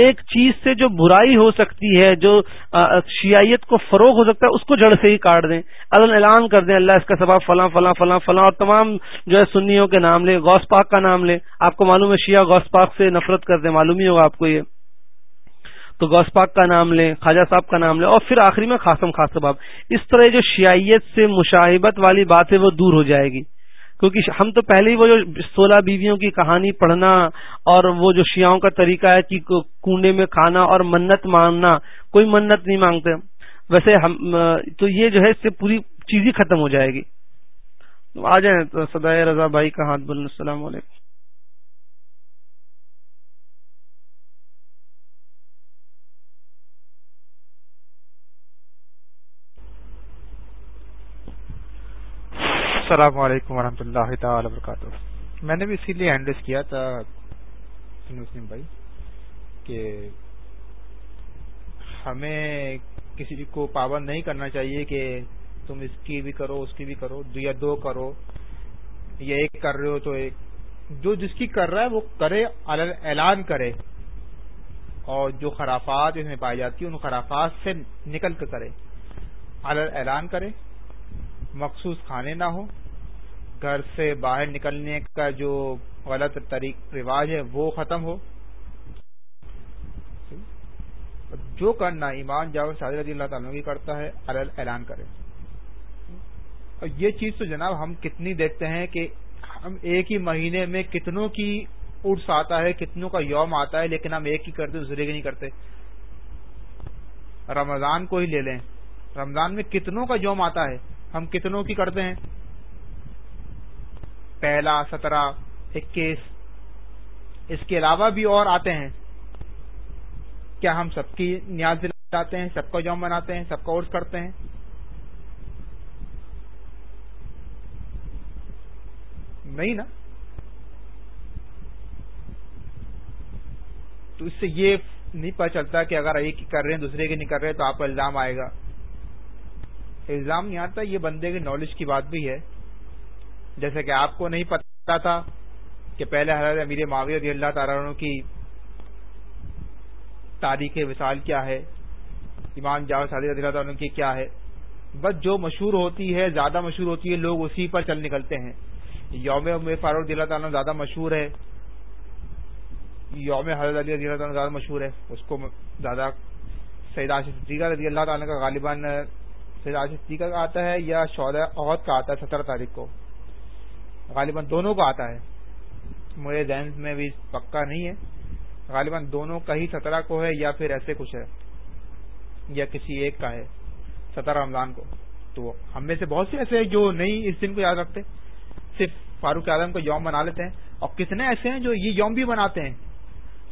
ایک چیز سے جو برائی ہو سکتی ہے، جو شیعیت کو فروغ ہو سکتا ہے، اس کو جڑ سے ہی کاٹ دیں۔ اللہ اعلان کر دیں، اللہ اس کا سبب فلاں فلاں فلاں فلاں، اور تمام جو ہے سنیوں کے نام لیں، غوث پاک کا نام لیں۔ آپ کو معلوم ہے شیعہ غوث پاک سے نفرت کر دیں، معلوم ہی ہوگا آپ کو یہ۔ تو غوث پاک کا نام لیں، خواجہ صاحب کا نام لیں، اور پھر آخری میں خاصم خاص سباب اس طرح جو شیعیت سے مشاہبت والی بات ہے وہ دور ہو جائے گی۔ کیونکہ ہم تو پہلے ہی وہ جو سولہ بیویوں کی کہانی پڑھنا اور وہ جو شیاؤں کا طریقہ ہے کہ کنڈے میں کھانا اور منت مانگنا، کوئی منت نہیں مانگتے۔ ویسے ہم تو یہ جو ہے اس سے پوری چیز ہی ختم ہو جائے گی۔ آ جائیں تو سدائے رضا بھائی کا ہاتھ بول السلام علیکم۔ السلام علیکم ورحمۃ اللہ تعالی وبرکاتہ۔ میں نے بھی اسی لیے ہینڈل کیا تھا مسلم بھائی کہ ہمیں کسی کو پابند نہیں کرنا چاہیے کہ تم اس کی بھی کرو، اس کی بھی کرو یا دو کرو، یا ایک کر رہے ہو تو ایک۔ جو جس کی کر رہا ہے وہ کرے، اعلان کرے۔ اور جو خرافات اس میں پائی جاتی ہیں ان خرافات سے نکل کر کرے۔ اعلان کرے۔ مخصوص کھانے نہ ہو گھر سے باہر نکلنے کا جو غلط طریق رواج ہے، وہ ختم ہو۔ جو کرنا ایمان جاؤ شادی رضی اللہ تعالیٰ کی کرتا ہے اعلان کرے۔ اور یہ چیز تو جناب ہم کتنی دیکھتے ہیں کہ ہم ایک ہی مہینے میں کتنوں کی اڑس آتا ہے، کتنوں کا یوم آتا ہے، لیکن ہم ایک ہی کرتے، دوسرے کے نہیں کرتے۔ رمضان کو ہی لے لیں۔ رمضان میں کتنوں کا یوم آتا ہے؟ ہم کتنوں کی کرتے ہیں؟ پہلا سترہ، اکیس۔ اس کے علاوہ بھی اور آتے ہیں۔ کیا ہم سب کی نیاز دلاتے ہیں؟ سب کا یوم مناتے ہیں؟ سب کا عرص کرتے ہیں؟ نہیں نا؟ تو اس سے یہ نہیں پتا چلتا کہ اگر ایک کر رہے ہیں، دوسرے کے نہیں کر رہے، تو آپ کو الزام آئے گا۔ الزام نہیں آتا، یہ بندے کے نالج کی بات بھی ہے۔ جیسے کہ آپ کو نہیں پتا تھا کہ پہلے حضرت امیر معاویہ رضی اللہ تعالیٰ عنہ کی تاریخ وصال کیا ہے، امام جاوید صادی رضی اللہ تعالیٰ عنہ کی کیا ہے۔ بس جو مشہور ہوتی ہے، زیادہ مشہور ہوتی ہے، لوگ اسی پر چل نکلتے ہیں۔ یوم فاروق رضی اللہ تعالیٰ زیادہ مشہور ہے۔ یوم حضرت علی رضی اللہ تعالیٰ زیادہ مشہور ہے۔ اس کو زیادہ سید صدیقہ رضی اللہ تعالیٰ کا غالباً سید صدیقہ کا آتا ہے یا شعدہ عہد کا آتا ہے سترہ تاریخ کو۔ غالباً دونوں کا آتا ہے۔ مجھے ذہن میں بھی پکا نہیں ہے۔ غالباً دونوں کا ہی سترہ کو ہے یا پھر ایسے کچھ ہے۔ یا کسی ایک کا ہے۔ سترہ رمضان کو۔ تو ہم میں سے بہت سے ایسے ہیں جو نہیں اس دن کو یاد رکھتے۔ صرف فاروق اعظم کو یوم منا لیتے ہیں۔ اور کتنے ایسے ہیں جو یہ یوم بھی مناتے ہیں۔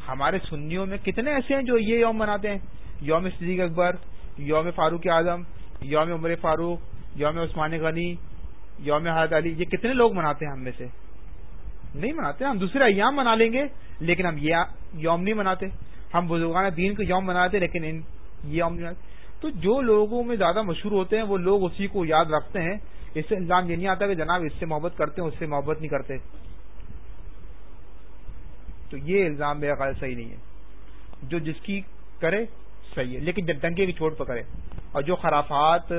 ہمارے سنیوں میں کتنے ایسے ہیں جو یہ یوم مناتے ہیں۔ یوم صدیق اکبر، یوم فاروق اعظم یوم عمر فاروق، یوم عثمان غنی، یوم حضرت علی، یہ کتنے لوگ مناتے ہیں ہم میں سے؟ نہیں مناتے، ہم دوسرے ایام منا لیں گے، لیکن ہم یہ یوم نہیں مناتے۔ ہم بزرگان دین کو یوم مناتے، لیکن ان یہ یوم نہیں مناتے۔ تو جو لوگوں میں زیادہ مشہور ہوتے ہیں، وہ لوگ اسی کو یاد رکھتے ہیں۔ اس سے الزام یہ نہیں آتا کہ جناب اس سے محبت کرتے ہیں، اس سے محبت نہیں کرتے۔ تو یہ الزام میرا خیال صحیح نہیں ہے۔ جو جس کی کرے صحیح ہے۔ لیکن جب ڈنکے کی چوٹ پہ کرے اور جو خرافات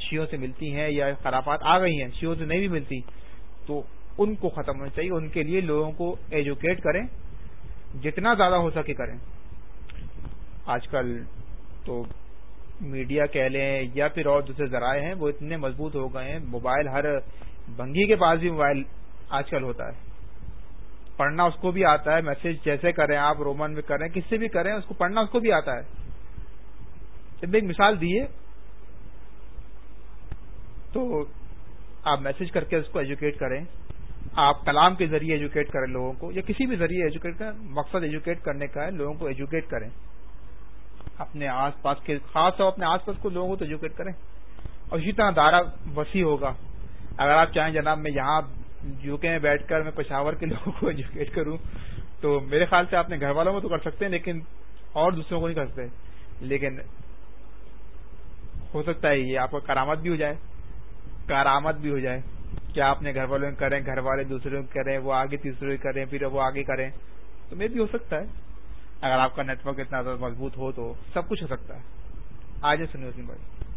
شیوں سے ملتی ہیں یا خرافات آ گئی ہیں شیوں سے نہیں بھی ملتی، تو ان کو ختم ہونا چاہیے۔ ان کے لیے لوگوں کو ایجوکیٹ کریں، جتنا زیادہ ہو سکے کریں۔ آج کل تو میڈیا کہہ لیں یا پھر اور دوسرے ذرائع ہیں، وہ اتنے مضبوط ہو گئے ہیں۔ موبائل ہر بنگی کے پاس بھی موبائل آج کل ہوتا ہے۔ پڑھنا اس کو بھی آتا ہے میسج جیسے کریں آپ رومن میں کریں، کس سے بھی کریں، اس کو پڑھنا اس کو بھی آتا ہے۔ جب ایک مثال دیے، تو آپ میسج کر کے اس کو ایجوکیٹ کریں۔ آپ کلام کے ذریعے ایجوکیٹ کریں لوگوں کو، یا کسی بھی ذریعے ایجوکیٹ کریں، مقصد ایجوکیٹ کرنے کا ہے، لوگوں کو ایجوکیٹ کریں۔ اپنے آس پاس کے، خاص طور اپنے آس پاس کو لوگوں کو تو ایجوکیٹ کریں۔ اور اسی طرح دائرہ وسیع ہوگا۔ اگر آپ چاہیں جناب میں یہاں یو کے میں بیٹھ کر میں پشاور کے لوگوں کو ایجوکیٹ کروں، تو میرے خیال سے اپنے گھر والوں میں تو کر سکتے ہیں، لیکن اور دوسروں کو نہیں کر سکتے۔ لیکن ہو سکتا ہے یہ آپ کو کرامت بھی ہو جائے۔ کارآمد بھی ہو جائے۔ کیا اپنے گھر والوں کریں، گھر والے دوسروں کریں، وہ آگے تیسرے کریں، پھر وہ آگے کریں۔ تو میں بھی ہو سکتا ہے۔ اگر آپ کا نیٹ ورک اتنا زیادہ مضبوط ہو تو سب کچھ ہو سکتا ہے۔ آج سنی وسیم بھائی۔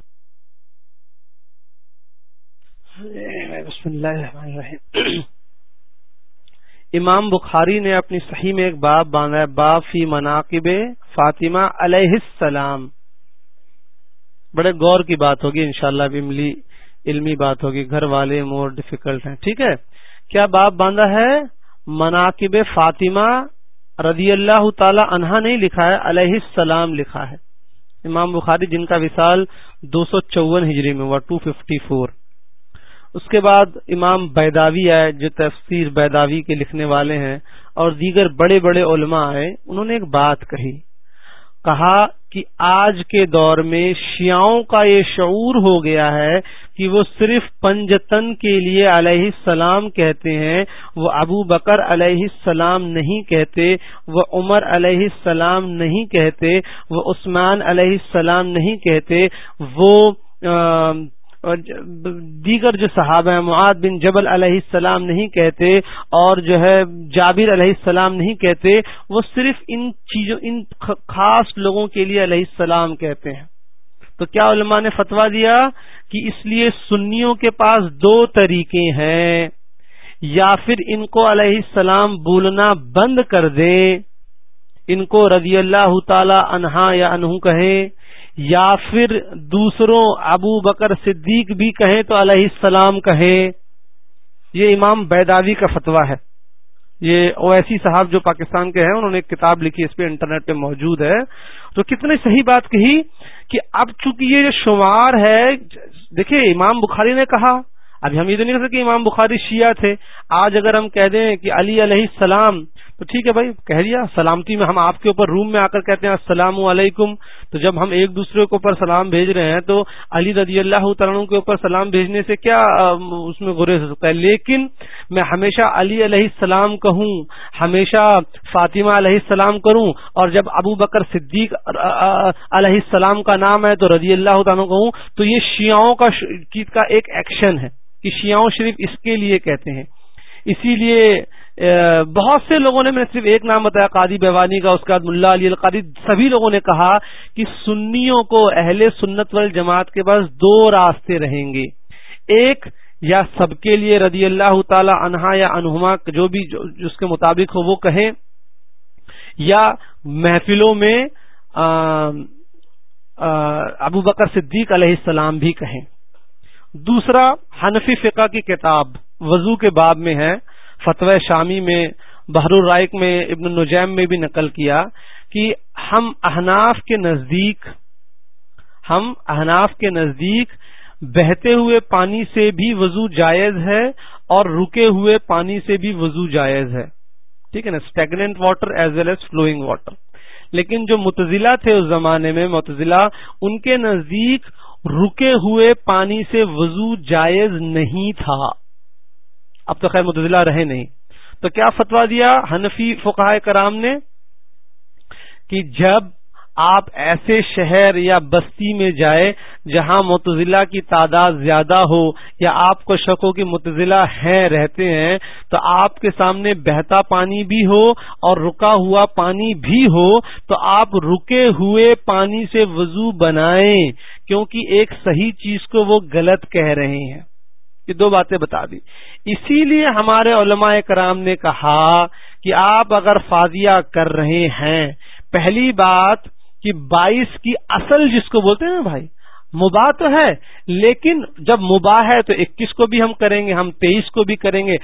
بسم اللہ الرحمن الرحیم۔ امام بخاری نے اپنی صحیح میں ایک باب باندھا ہے، باب فی مناقب فاطمہ علیہ السلام۔ بڑے غور کی بات ہوگی، انشاءاللہ شاء اللہ علمی بات ہوگی، گھر والے مور ڈیفیکلٹ ہیں، ٹھیک ہے؟ کیا باب باندھا ہے؟ مناقب فاطمہ رضی اللہ تعالی عنہا نہیں لکھا ہے، علیہ السلام لکھا ہے۔ امام بخاری جن کا وصال دو سو چون ہجری میں ہوا ٹو ففٹی فور اس کے بعد امام بیداوی آئے، جو تفسیر بیداوی کے لکھنے والے ہیں، اور دیگر بڑے بڑے علماء آئے، انہوں نے ایک بات کہی۔ کہا کہ آج کے دور میں شیاؤں کا یہ شعور ہو گیا ہے کہ وہ صرف پنجتن کے لیے علیہ السلام کہتے ہیں، وہ ابو بکر علیہ السلام نہیں کہتے، وہ عمر علیہ السلام نہیں کہتے، وہ عثمان علیہ السلام نہیں کہتے، وہ دیگر جو صحابہ ہیں معاد بن جبل علیہ السلام نہیں کہتے اور جو ہے جابر علیہ السلام نہیں کہتے، وہ صرف ان چیزوں، ان خاص لوگوں کے لیے علیہ السلام کہتے ہیں۔ تو کیا علماء نے فتوا دیا کہ اس لیے سنیوں کے پاس دو طریقے ہیں۔ یا پھر ان کو علیہ السلام بولنا بند کر دے، ان کو رضی اللہ تعالی انہا یا انہوں کہیں یا پھر دوسروں ابو بکر صدیق بھی کہیں تو علیہ السلام کہیں، یہ امام بیداوی کا فتویٰ ہے۔ یہ اویسی صاحب جو پاکستان کے ہیں، انہوں نے ایک کتاب لکھی، اس پہ انٹرنیٹ پہ موجود ہے۔ تو کتنے صحیح بات کہی کہ اب چونکہ یہ جو شمار ہے دیکھیے امام بخاری نے کہا، ابھی ہم یہ تو نہیں کر سکتے امام بخاری شیعہ تھے۔ آج اگر ہم کہہ دیں کہ علی علیہ السلام تو ٹھیک ہے بھائی، کہہ دیا۔ سلامتی میں ہم آپ کے اوپر روم میں آ کر کہتے ہیں، السلام علیکم۔ تو جب ہم ایک دوسرے کے اوپر سلام بھیج رہے ہیں، تو علی رضی اللہ تعالیٰ کے اوپر سلام بھیجنے سے کیا اس میں گریز ہو سکتا ہے لیکن میں ہمیشہ علی علیہ السلام کہوں، ہمیشہ فاطمہ علیہ السلام کروں، اور جب ابو بکر صدیق علیہ السلام کا نام ہے، تو رضی اللہ تعالیٰ کہوں۔ تو یہ شیعوں کا کا ایک ایکشن ہے، کہ شیعوں شریف اس کے لیے کہتے ہیں۔ اسی لیے بہت سے لوگوں نے، میں نے صرف ایک نام بتایا قادی بیوانی کا، اس کے بعد ملا علی القادی، سبھی لوگوں نے کہا کہ سنیوں کو اہل سنت وال جماعت کے پاس دو راستے رہیں گے۔ ایک، یا سب کے لیے رضی اللہ تعالی انہا یا انہما جو بھی جس کے مطابق ہو، وہ کہیں۔ یا محفلوں میں ابو بکر صدیق علیہ السلام بھی کہیں۔ دوسرا، حنفی فقہ کی کتاب، وضو کے باب میں ہے۔ فتو شامی میں، بحر الرائق میں، ابن النجیم میں بھی نقل کیا کہ ہم احناف کے نزدیک، ہم احناف کے نزدیک بہتے ہوئے پانی سے بھی وضو جائز ہے اور رکے ہوئے پانی سے بھی وضو جائز ہے۔ ٹھیک ہے نا؟ Stagnant water as well as flowing water لیکن جو متضلہ تھے اس زمانے میں متضلہ ان کے نزدیک رکے ہوئے پانی سے وضو جائز نہیں تھا۔ اب تو خیر متضلہ رہے نہیں۔ تو کیا فتوا دیا حنفی فقہ کرام نے کہ جب آپ ایسے شہر یا بستی میں جائے جہاں متضلہ کی تعداد زیادہ ہو یا آپ کو شکو کی متضلہ ہیں، رہتے ہیں، تو آپ کے سامنے بہتا پانی بھی ہو اور رکا ہوا پانی بھی ہو، تو آپ رکے ہوئے پانی سے وضو بنائیں، کیونکہ ایک صحیح چیز کو وہ غلط کہہ رہے ہیں۔ یہ دو باتیں بتا دی اسی لیے ہمارے علماء کرام نے کہا کہ آپ اگر فاضیہ کر رہے ہیں، پہلی بات کہ بائیس کی اصل جس کو بولتے ہیں بھائی، مباح تو ہے، لیکن جب مباح ہے تو اکیس کو بھی ہم کریں گے، ہم تیئیس کو بھی کریں گے۔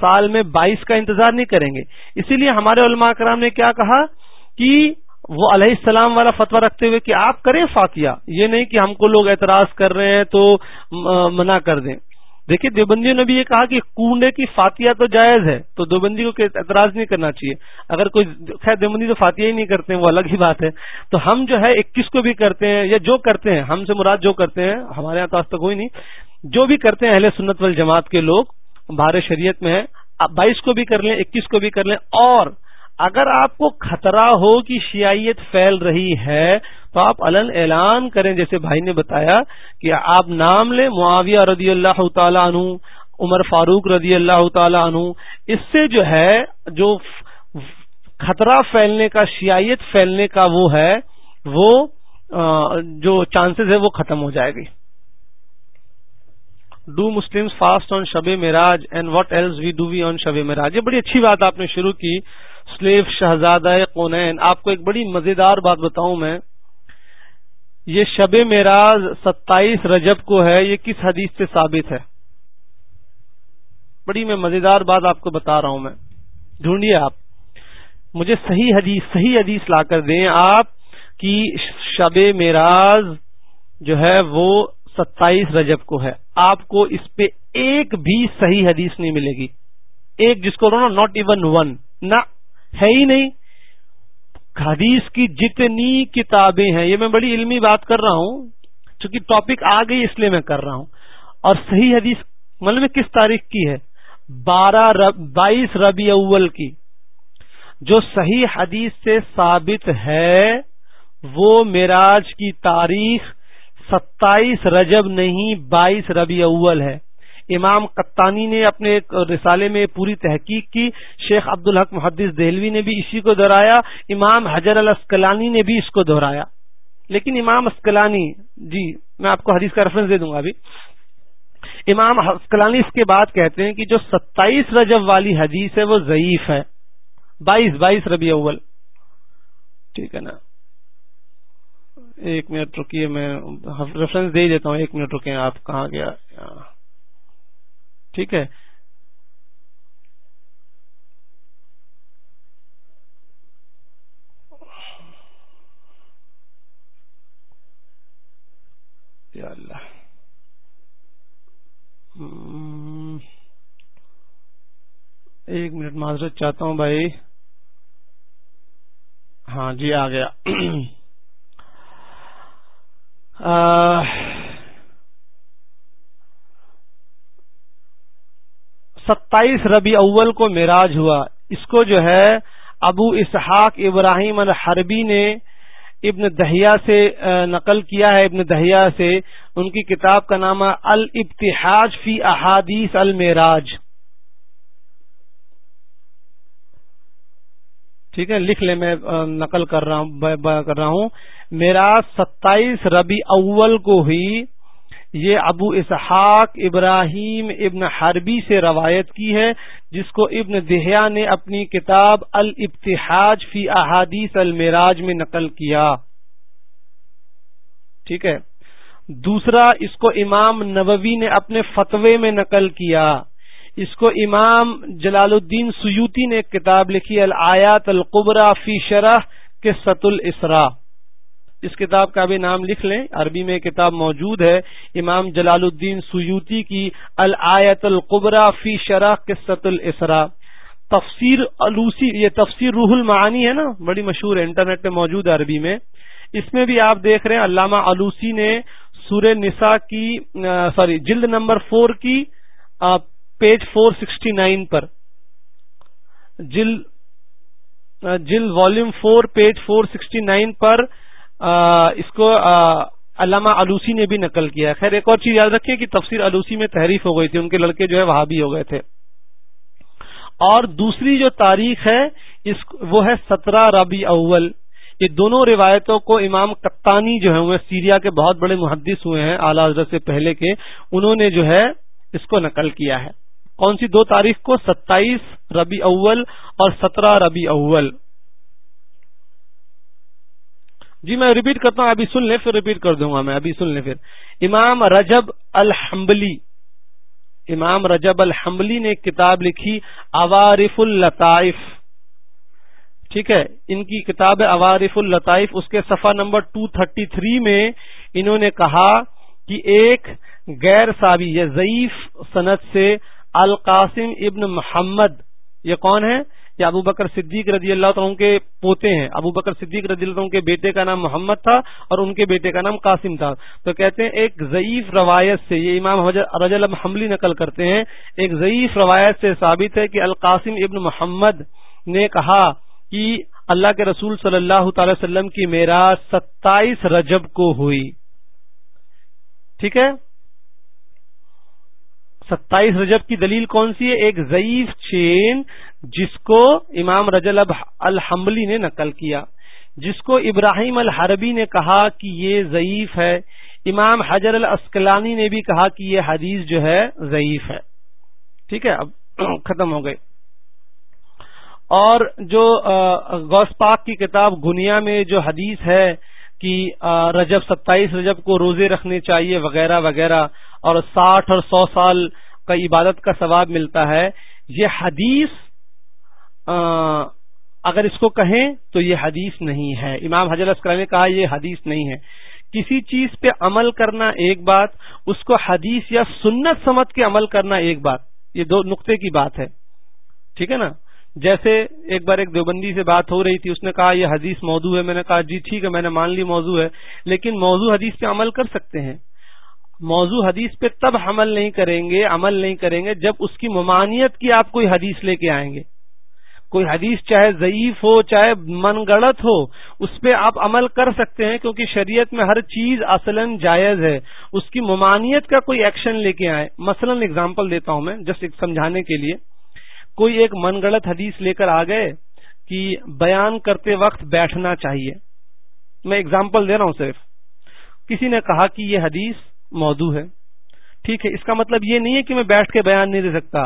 سال میں بائیس کا انتظار نہیں کریں گے۔ اسی لیے ہمارے علماء کرام نے کیا کہا کہ وہ علیہ السلام والا فتوا رکھتے ہوئے کہ آپ کریں فاتحہ یہ نہیں کہ ہم کو لوگ اعتراض کر رہے ہیں تو منع کر دیں۔ دیکھیے دیوبندیوں نے بھی یہ کہا کہ کنڈے کی فاتحہ تو جائز ہے، تو دیوبندی کو اعتراض نہیں کرنا چاہیے۔ اگر کوئی خیر، دیوبندی تو فاتحہ ہی نہیں کرتے ہیں، وہ الگ ہی بات ہے۔ تو ہم جو ہے اکیس کو بھی کرتے ہیں یا جو کرتے ہیں، ہم سے مراد جو کرتے ہیں، ہمارے یہاں تو آج تک کوئی نہیں۔ جو بھی کرتے ہیں، اہل سنت وال جماعت کے لوگ بھارت شریعت میں ہے بائیس کو بھی کر لیں، اکیس کو بھی کر لیں، اور اگر آپ کو خطرہ ہو کہ شیائیت پھیل رہی ہے، تو آپ علن اعلان کریں، جیسے بھائی نے بتایا کہ آپ نام لیں معاویہ رضی اللہ تعالیٰ عنہ، عمر فاروق رضی اللہ تعالیٰ عنہ، اس سے جو ہے، جو خطرہ پھیلنے کا شیائیت پھیلنے کا وہ ہے، وہ جو چانسز ہے وہ ختم ہو جائے گی۔ Do Muslim fast on Shab Miraj and what else we do we on Shab Miraj یہ بڑی اچھی بات آپ نے شروع کی۔ سلیف شہزادہ کونین آپ کو ایک بڑی مزیدار بات بتاؤں میں۔ یہ شب میراج ستائیس رجب کو ہے، یہ کس حدیث سے ثابت ہے؟ بڑی میں مزیدار بات آپ کو بتا رہا ہوں میں۔ ڈھونڈیے آپ۔ مجھے صحیح حدیث صحیح حدیث لا کر دیں آپ کی شب میراج جو ہے وہ ستائیس رجب کو ہے۔ آپ کو اس پہ ایک بھی صحیح حدیث نہیں ملے گی۔ ایک جس کو ناٹ ایون ون نہ ہے ہی نہیں۔ حدیث کی جتنی کتابیں ہیں، یہ میں بڑی علمی بات کر رہا ہوں، چونکہ ٹاپک آ گئی اس لیے میں کر رہا ہوں۔ اور صحیح حدیث مطلب کس تاریخ کی ہے؟ بارہ رب، بائیس ربی اول کی۔ جو صحیح حدیث سے ثابت ہے، وہ میراج کی تاریخ ستائیس رجب نہیں، بائیس ربی اول ہے۔ امام قطانی نے اپنے ایک رسالے میں پوری تحقیق کی، شیخ عبد الحق محدث دہلوی نے بھی اسی کو دہرایا، امام حجر الاسکلانی نے بھی اس کو دہرایا۔ لیکن امام اسکلانی جی میں آپ کو حدیث کا ریفرنس دے دوں گا ابھی۔ امام اسکلانی اس کے بعد کہتے ہیں کہ جو ستائیس رجب والی حدیث ہے وہ ضعیف ہے۔ بائیس بائیس ربی اول۔ ٹھیک ہے نا؟ ایک منٹ رکیے، میں ریفرنس دے دیتا ہوں، ایک منٹ رکے آپ کہاں گیا؟ ٹھیک ہے۔ یا اللہ۔ ایک منٹ معذرت چاہتا ہوں بھائی۔ ہاں جی آ گیا۔ ستائیس ربی اول کو میراج ہوا۔ اس کو جو ہے ابو اسحاق ابراہیم الحربی نے ابن دہیا سے نقل کیا ہے۔ ابن دہیا سے ان کی کتاب کا نام ہے الابتحاج فی احادیث المعراج۔ ٹھیک ہے، لکھ لیں میں نقل کر رہا ہوں کر رہا ہوں۔ میرا ستائیس ربی اول کو ہوئی۔ یہ ابو اسحاق ابراہیم ابن حربی سے روایت کی ہے، جس کو ابن دہیا نے اپنی کتاب الابتحاج فی احادیث المراج میں نقل کیا۔ ٹھیک ہے۔ دوسرا، اس کو امام نووی نے اپنے فتوے میں نقل کیا۔ اس کو امام جلال الدین سیوتی نے ایک کتاب لکھی، الآیات القبرا فی شرح کے ست الاسرا اس کتاب کا بھی نام لکھ لیں۔ عربی میں کتاب موجود ہے۔ امام جلال الدین سیوتی کی الآیت القبرا فی شرح قصت الاسرا تفسیر الوسی یہ تفسیر روح المعانی ہے نا، بڑی مشہور ہے، انٹرنیٹ پہ موجود ہے عربی میں۔ اس میں بھی آپ دیکھ رہے ہیں، علامہ الوسی نے سور نساء کی سوری، جلد نمبر فور کی پیج فور سکسٹی نائن پر۔ جل جل volume four page four sixty nine پر اس کو علامہ الوسی نے بھی نقل کیا خیر، ایک اور چیز یاد رکھیں کہ تفسیر الوسی میں تحریف ہو گئی تھی، ان کے لڑکے جو ہے وہاں بھی ہو گئے تھے۔ اور دوسری جو تاریخ ہے، اس، وہ ہے سترہ ربی اول۔ یہ دونوں روایتوں کو امام کتانی جو ہے وہ سیریا کے بہت بڑے محدث ہوئے ہیں، اعلی حضرت سے پہلے کے، انہوں نے جو ہے اس کو نقل کیا ہے۔ کون سی دو تاریخ کو؟ ستائیس ربی اول اور سترہ ربی اول۔ جی میں ریپیٹ کرتا ہوں، ابھی سن لیں، پھر ریپیٹ کر دوں گا میں، ابھی سن لیں پھر۔ امام رجب الحمبلی امام رجب الحمبلی نے ایک کتاب لکھی اوارف اللطائف۔ ٹھیک ہے، ان کی کتاب اوارف اللطائف، اس کے صفحہ نمبر 233 میں انہوں نے کہا کہ ایک غیر صابی یا ضعیف صنعت سے القاسم ابن محمد، یہ کون ہے؟ یہ ابو بکر صدیق رضی اللہ تعالیٰ کے پوتے ہیں۔ ابو بکر صدیق رضی اللہ عنہ کے بیٹے کا نام محمد تھا اور ان کے بیٹے کا نام قاسم تھا۔ تو کہتے ہیں ایک ضعیف روایت سے یہ امام رج حملی نقل کرتے ہیں۔ ایک ضعیف روایت سے ثابت ہے کہ القاسم ابن محمد نے کہا کہ اللہ کے رسول صلی اللہ تعالی وسلم کی میرا ستائیس رجب کو ہوئی۔ ٹھیک ہے؟ ستائیس رجب کی دلیل کون سی ہے؟ ایک ضعیف چین جس کو امام رجل الحملی نے نقل کیا، جس کو ابراہیم الحربی نے کہا کہ یہ ضعیف ہے۔ امام حجر الاسکلانی نے بھی کہا کہ یہ حدیث جو ہے ضعیف ہے۔ ٹھیک ہے، اب ختم ہو گئے اور جو غوث پاک کی کتاب گنیا میں جو حدیث ہے کہ رجب، ستائیس رجب کو روزے رکھنے چاہیے، وغیرہ وغیرہ، اور ساٹھ اور سو سال کا عبادت کا ثواب ملتا ہے۔ یہ حدیث اگر اس کو کہیں تو یہ حدیث نہیں ہے۔ امام حضر اسکر نے کہا یہ حدیث نہیں ہے۔ کسی چیز پہ عمل کرنا ایک بات، اس کو حدیث یا سنت سمت کے عمل کرنا ایک بات، یہ دو نقطے کی بات ہے۔ ٹھیک ہے نا؟ جیسے ایک بار ایک دیوبندی سے بات ہو رہی تھی، اس نے کہا، یہ حدیث موضوع ہے۔ میں نے کہا جی ٹھیک ہے، میں نے مان لی موضوع ہے۔ لیکن موضوع حدیث پہ عمل کر سکتے ہیں۔ موضوع حدیث پہ تب عمل نہیں کریں گے، عمل نہیں کریں گے جب اس کی ممانعت کی آپ کوئی حدیث لے کے آئیں گے۔ کوئی حدیث چاہے ضعیف ہو، چاہے من گڑت ہو، اس پہ آپ عمل کر سکتے ہیں کیونکہ شریعت میں ہر چیز اصلا جائز ہے۔ اس کی ممانعت کا کوئی ایکشن لے کے آئے مثلا اگزامپل دیتا ہوں میں، جسٹ سمجھانے کے لیے۔ کوئی ایک من گڑت حدیث لے کر آ گئے کہ بیان کرتے وقت بیٹھنا چاہیے۔ میں اگزامپل دے رہا ہوں صرف۔ کسی نے کہا کہ یہ حدیث موضوع ہے۔ ٹھیک ہے، اس کا مطلب یہ نہیں ہے کہ میں بیٹھ کے بیان نہیں دے سکتا۔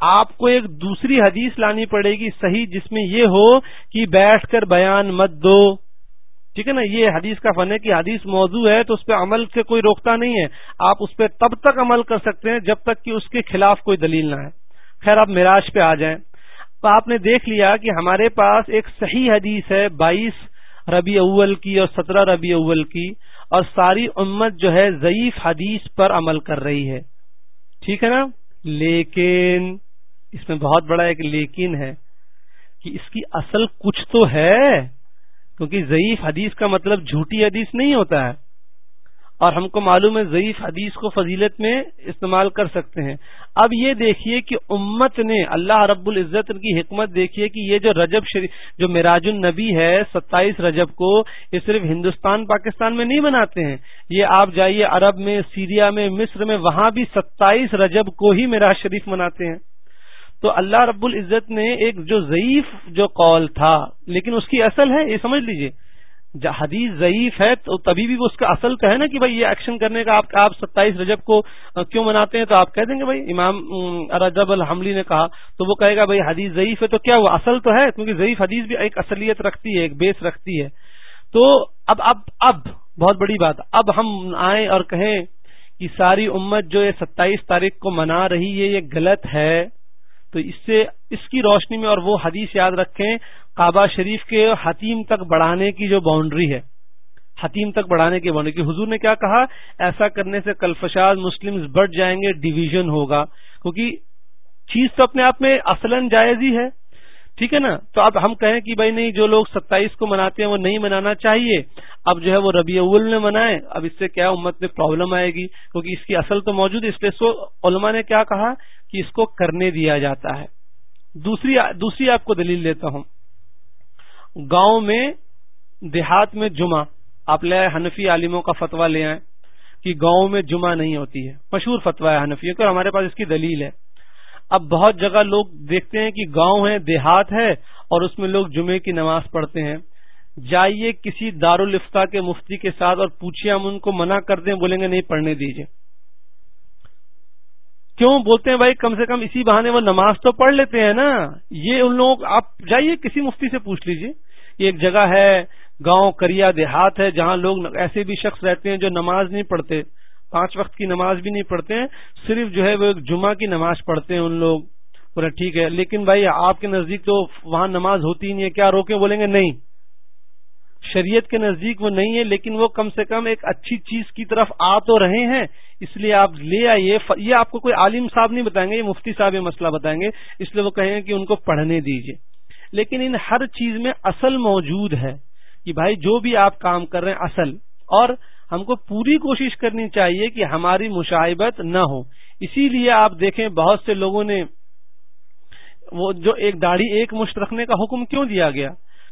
آپ کو ایک دوسری حدیث لانی پڑے گی صحیح، جس میں یہ ہو کہ بیٹھ کر بیان مت دو۔ ٹھیک ہے نا، یہ حدیث کا فن ہے کہ حدیث موضوع ہے تو اس پہ عمل سے کوئی روکتا نہیں ہے۔ آپ اس پہ تب تک عمل کر سکتے ہیں جب تک کہ اس کے خلاف کوئی دلیل نہ ہے خیر آپ میراج پہ آ جائیں۔ آپ نے دیکھ لیا کہ ہمارے پاس ایک صحیح حدیث ہے، بائیس ربی اول کی اور سترہ ربی اول کی، اور ساری امت جو ہے ضعیف حدیث پر عمل کر رہی ہے۔ ٹھیک ہے نا؟ لیکن، اس میں بہت بڑا ایک لیکن ہے کہ اس کی اصل کچھ تو ہے، کیونکہ ضعیف حدیث کا مطلب جھوٹی حدیث نہیں ہوتا ہے۔ اور ہم کو معلوم ہے ضعیف حدیث کو فضیلت میں استعمال کر سکتے ہیں۔ اب یہ دیکھیے کہ امت نے اللہ رب العزت کی حکمت دیکھیے کہ یہ جو رجب شریف جو میراج النبی ہے، ستائیس رجب کو یہ صرف ہندوستان، پاکستان میں نہیں مناتے ہیں۔ یہ آپ جائیے عرب میں، سیریا میں، مصر میں، وہاں بھی ستائیس رجب کو ہی میراج شریف مناتے ہیں۔ تو اللہ رب العزت نے ایک جو ضعیف جو قول تھا، لیکن اس کی اصل ہے، یہ سمجھ لیجیے۔ حدیث ضعیف ہے تو تبھی بھی وہ اس کا اصل تو ہے نا کہ بھائی یہ ایکشن کرنے کا آپ آپ ستائیس رجب کو کیوں مناتے ہیں تو آپ کہہ دیں گے بھائی۔ امام رجب الحملی نے کہا تو وہ کہے گا بھائی حدیث ضعیف ہے تو کیا وہ اصل تو ہے؟ کیونکہ ضعیف حدیث بھی ایک اصلیت رکھتی ہے، ایک بیس رکھتی ہے۔ تو اب اب اب، بہت بڑی بات۔ اب ہم آئیں اور کہیں کہ ساری امت جو یہ ستائیس تاریخ کو منا رہی ہے، یہ غلط ہے۔ تو اس سے اس کی روشنی میں اور وہ حدیث یاد رکھیں، کعبہ شریف کے حتیم تک بڑھانے کی جو باؤنڈری ہے۔ حتیم تک بڑھانے کی باؤنڈری کی حضور نے کیا کہا؟ ایسا کرنے سے کلفشاد مسلم بڑھ جائیں گے ڈویژن ہوگا۔ کیونکہ چیز تو اپنے آپ میں اصلاً جائز ہی ہے۔ ٹھیک ہے نا؟ تو اب ہم کہیں کہ بھائی نہیں، جو لوگ ستائیس کو مناتے ہیں، وہ نہیں منانا چاہیے۔ اب جو ہے وہ ربیع اول میں منائے۔ اب اس سے کیا امت میں پرابلم آئے گی؟ کیونکہ اس کی اصل تو موجود ہے۔ اس لیے سو علماء نے کیا کہا؟ کہ اس کو کرنے دیا جاتا ہے۔ دوسری دوسری آپ کو دلیل دیتا ہوں۔ گاؤں میں، دیہات میں جمعہ، آپ لے آئے حنفی عالموں کا فتویٰ لے آئیں کہ گاؤں میں جمعہ نہیں ہوتی ہے۔ مشہور فتویٰ ہے حنفی اور ہمارے پاس اس کی دلیل ہے۔ اب بہت جگہ لوگ دیکھتے ہیں کہ گاؤں ہے، دیہات ہے اور اس میں لوگ جمعے کی نماز پڑھتے ہیں۔ جائیے کسی دارالفتا کے مفتی کے ساتھ اور پوچھیے ہم ان کو منع کر دیں، بولیں گے نہیں، پڑھنے دیجیے کیوں بولتے ہیں بھائی کم سے کم اسی بہانے وہ نماز تو پڑھ لیتے ہیں نا؟ یہ ان لوگوں آپ جائیے کسی مفتی سے پوچھ لیجیے یہ ایک جگہ ہے، گاؤں کریا دیہات ہے، جہاں لوگ ایسے بھی شخص رہتے ہیں جو نماز نہیں پڑھتے۔ پانچ وقت کی نماز بھی نہیں پڑھتے ہیں، صرف جو ہے وہ جمعہ کی نماز پڑھتے ہیں ان لوگ۔ بولے ٹھیک ہے، لیکن بھائی آپ کے نزدیک تو وہاں نماز ہوتی نہیں ہے، کیا روکے بولیں گے نہیں۔ شریعت کے نزدیک وہ نہیں ہے، لیکن وہ کم سے کم ایک اچھی چیز کی طرف آ تو رہے ہیں۔ اس لیے آپ لے آئیے۔ یہ آپ کو کوئی عالم صاحب نہیں بتائیں گے، یہ مفتی صاحب یہ مسئلہ بتائیں گے۔ اس لیے وہ کہیں گے کہ ان کو پڑھنے دیجیے لیکن ان ہر چیز میں اصل موجود ہے کہ بھائی جو بھی آپ کام کر رہے ہیں اصل۔ اور ہم کو پوری کوشش کرنی چاہیے کہ ہماری مشاہبت نہ ہو۔ اسی لیے آپ دیکھیں، بہت سے لوگوں نے وہ جو ایک داڑھی ایک مشت رکھنے کا حکم کیوں دیا گیا؟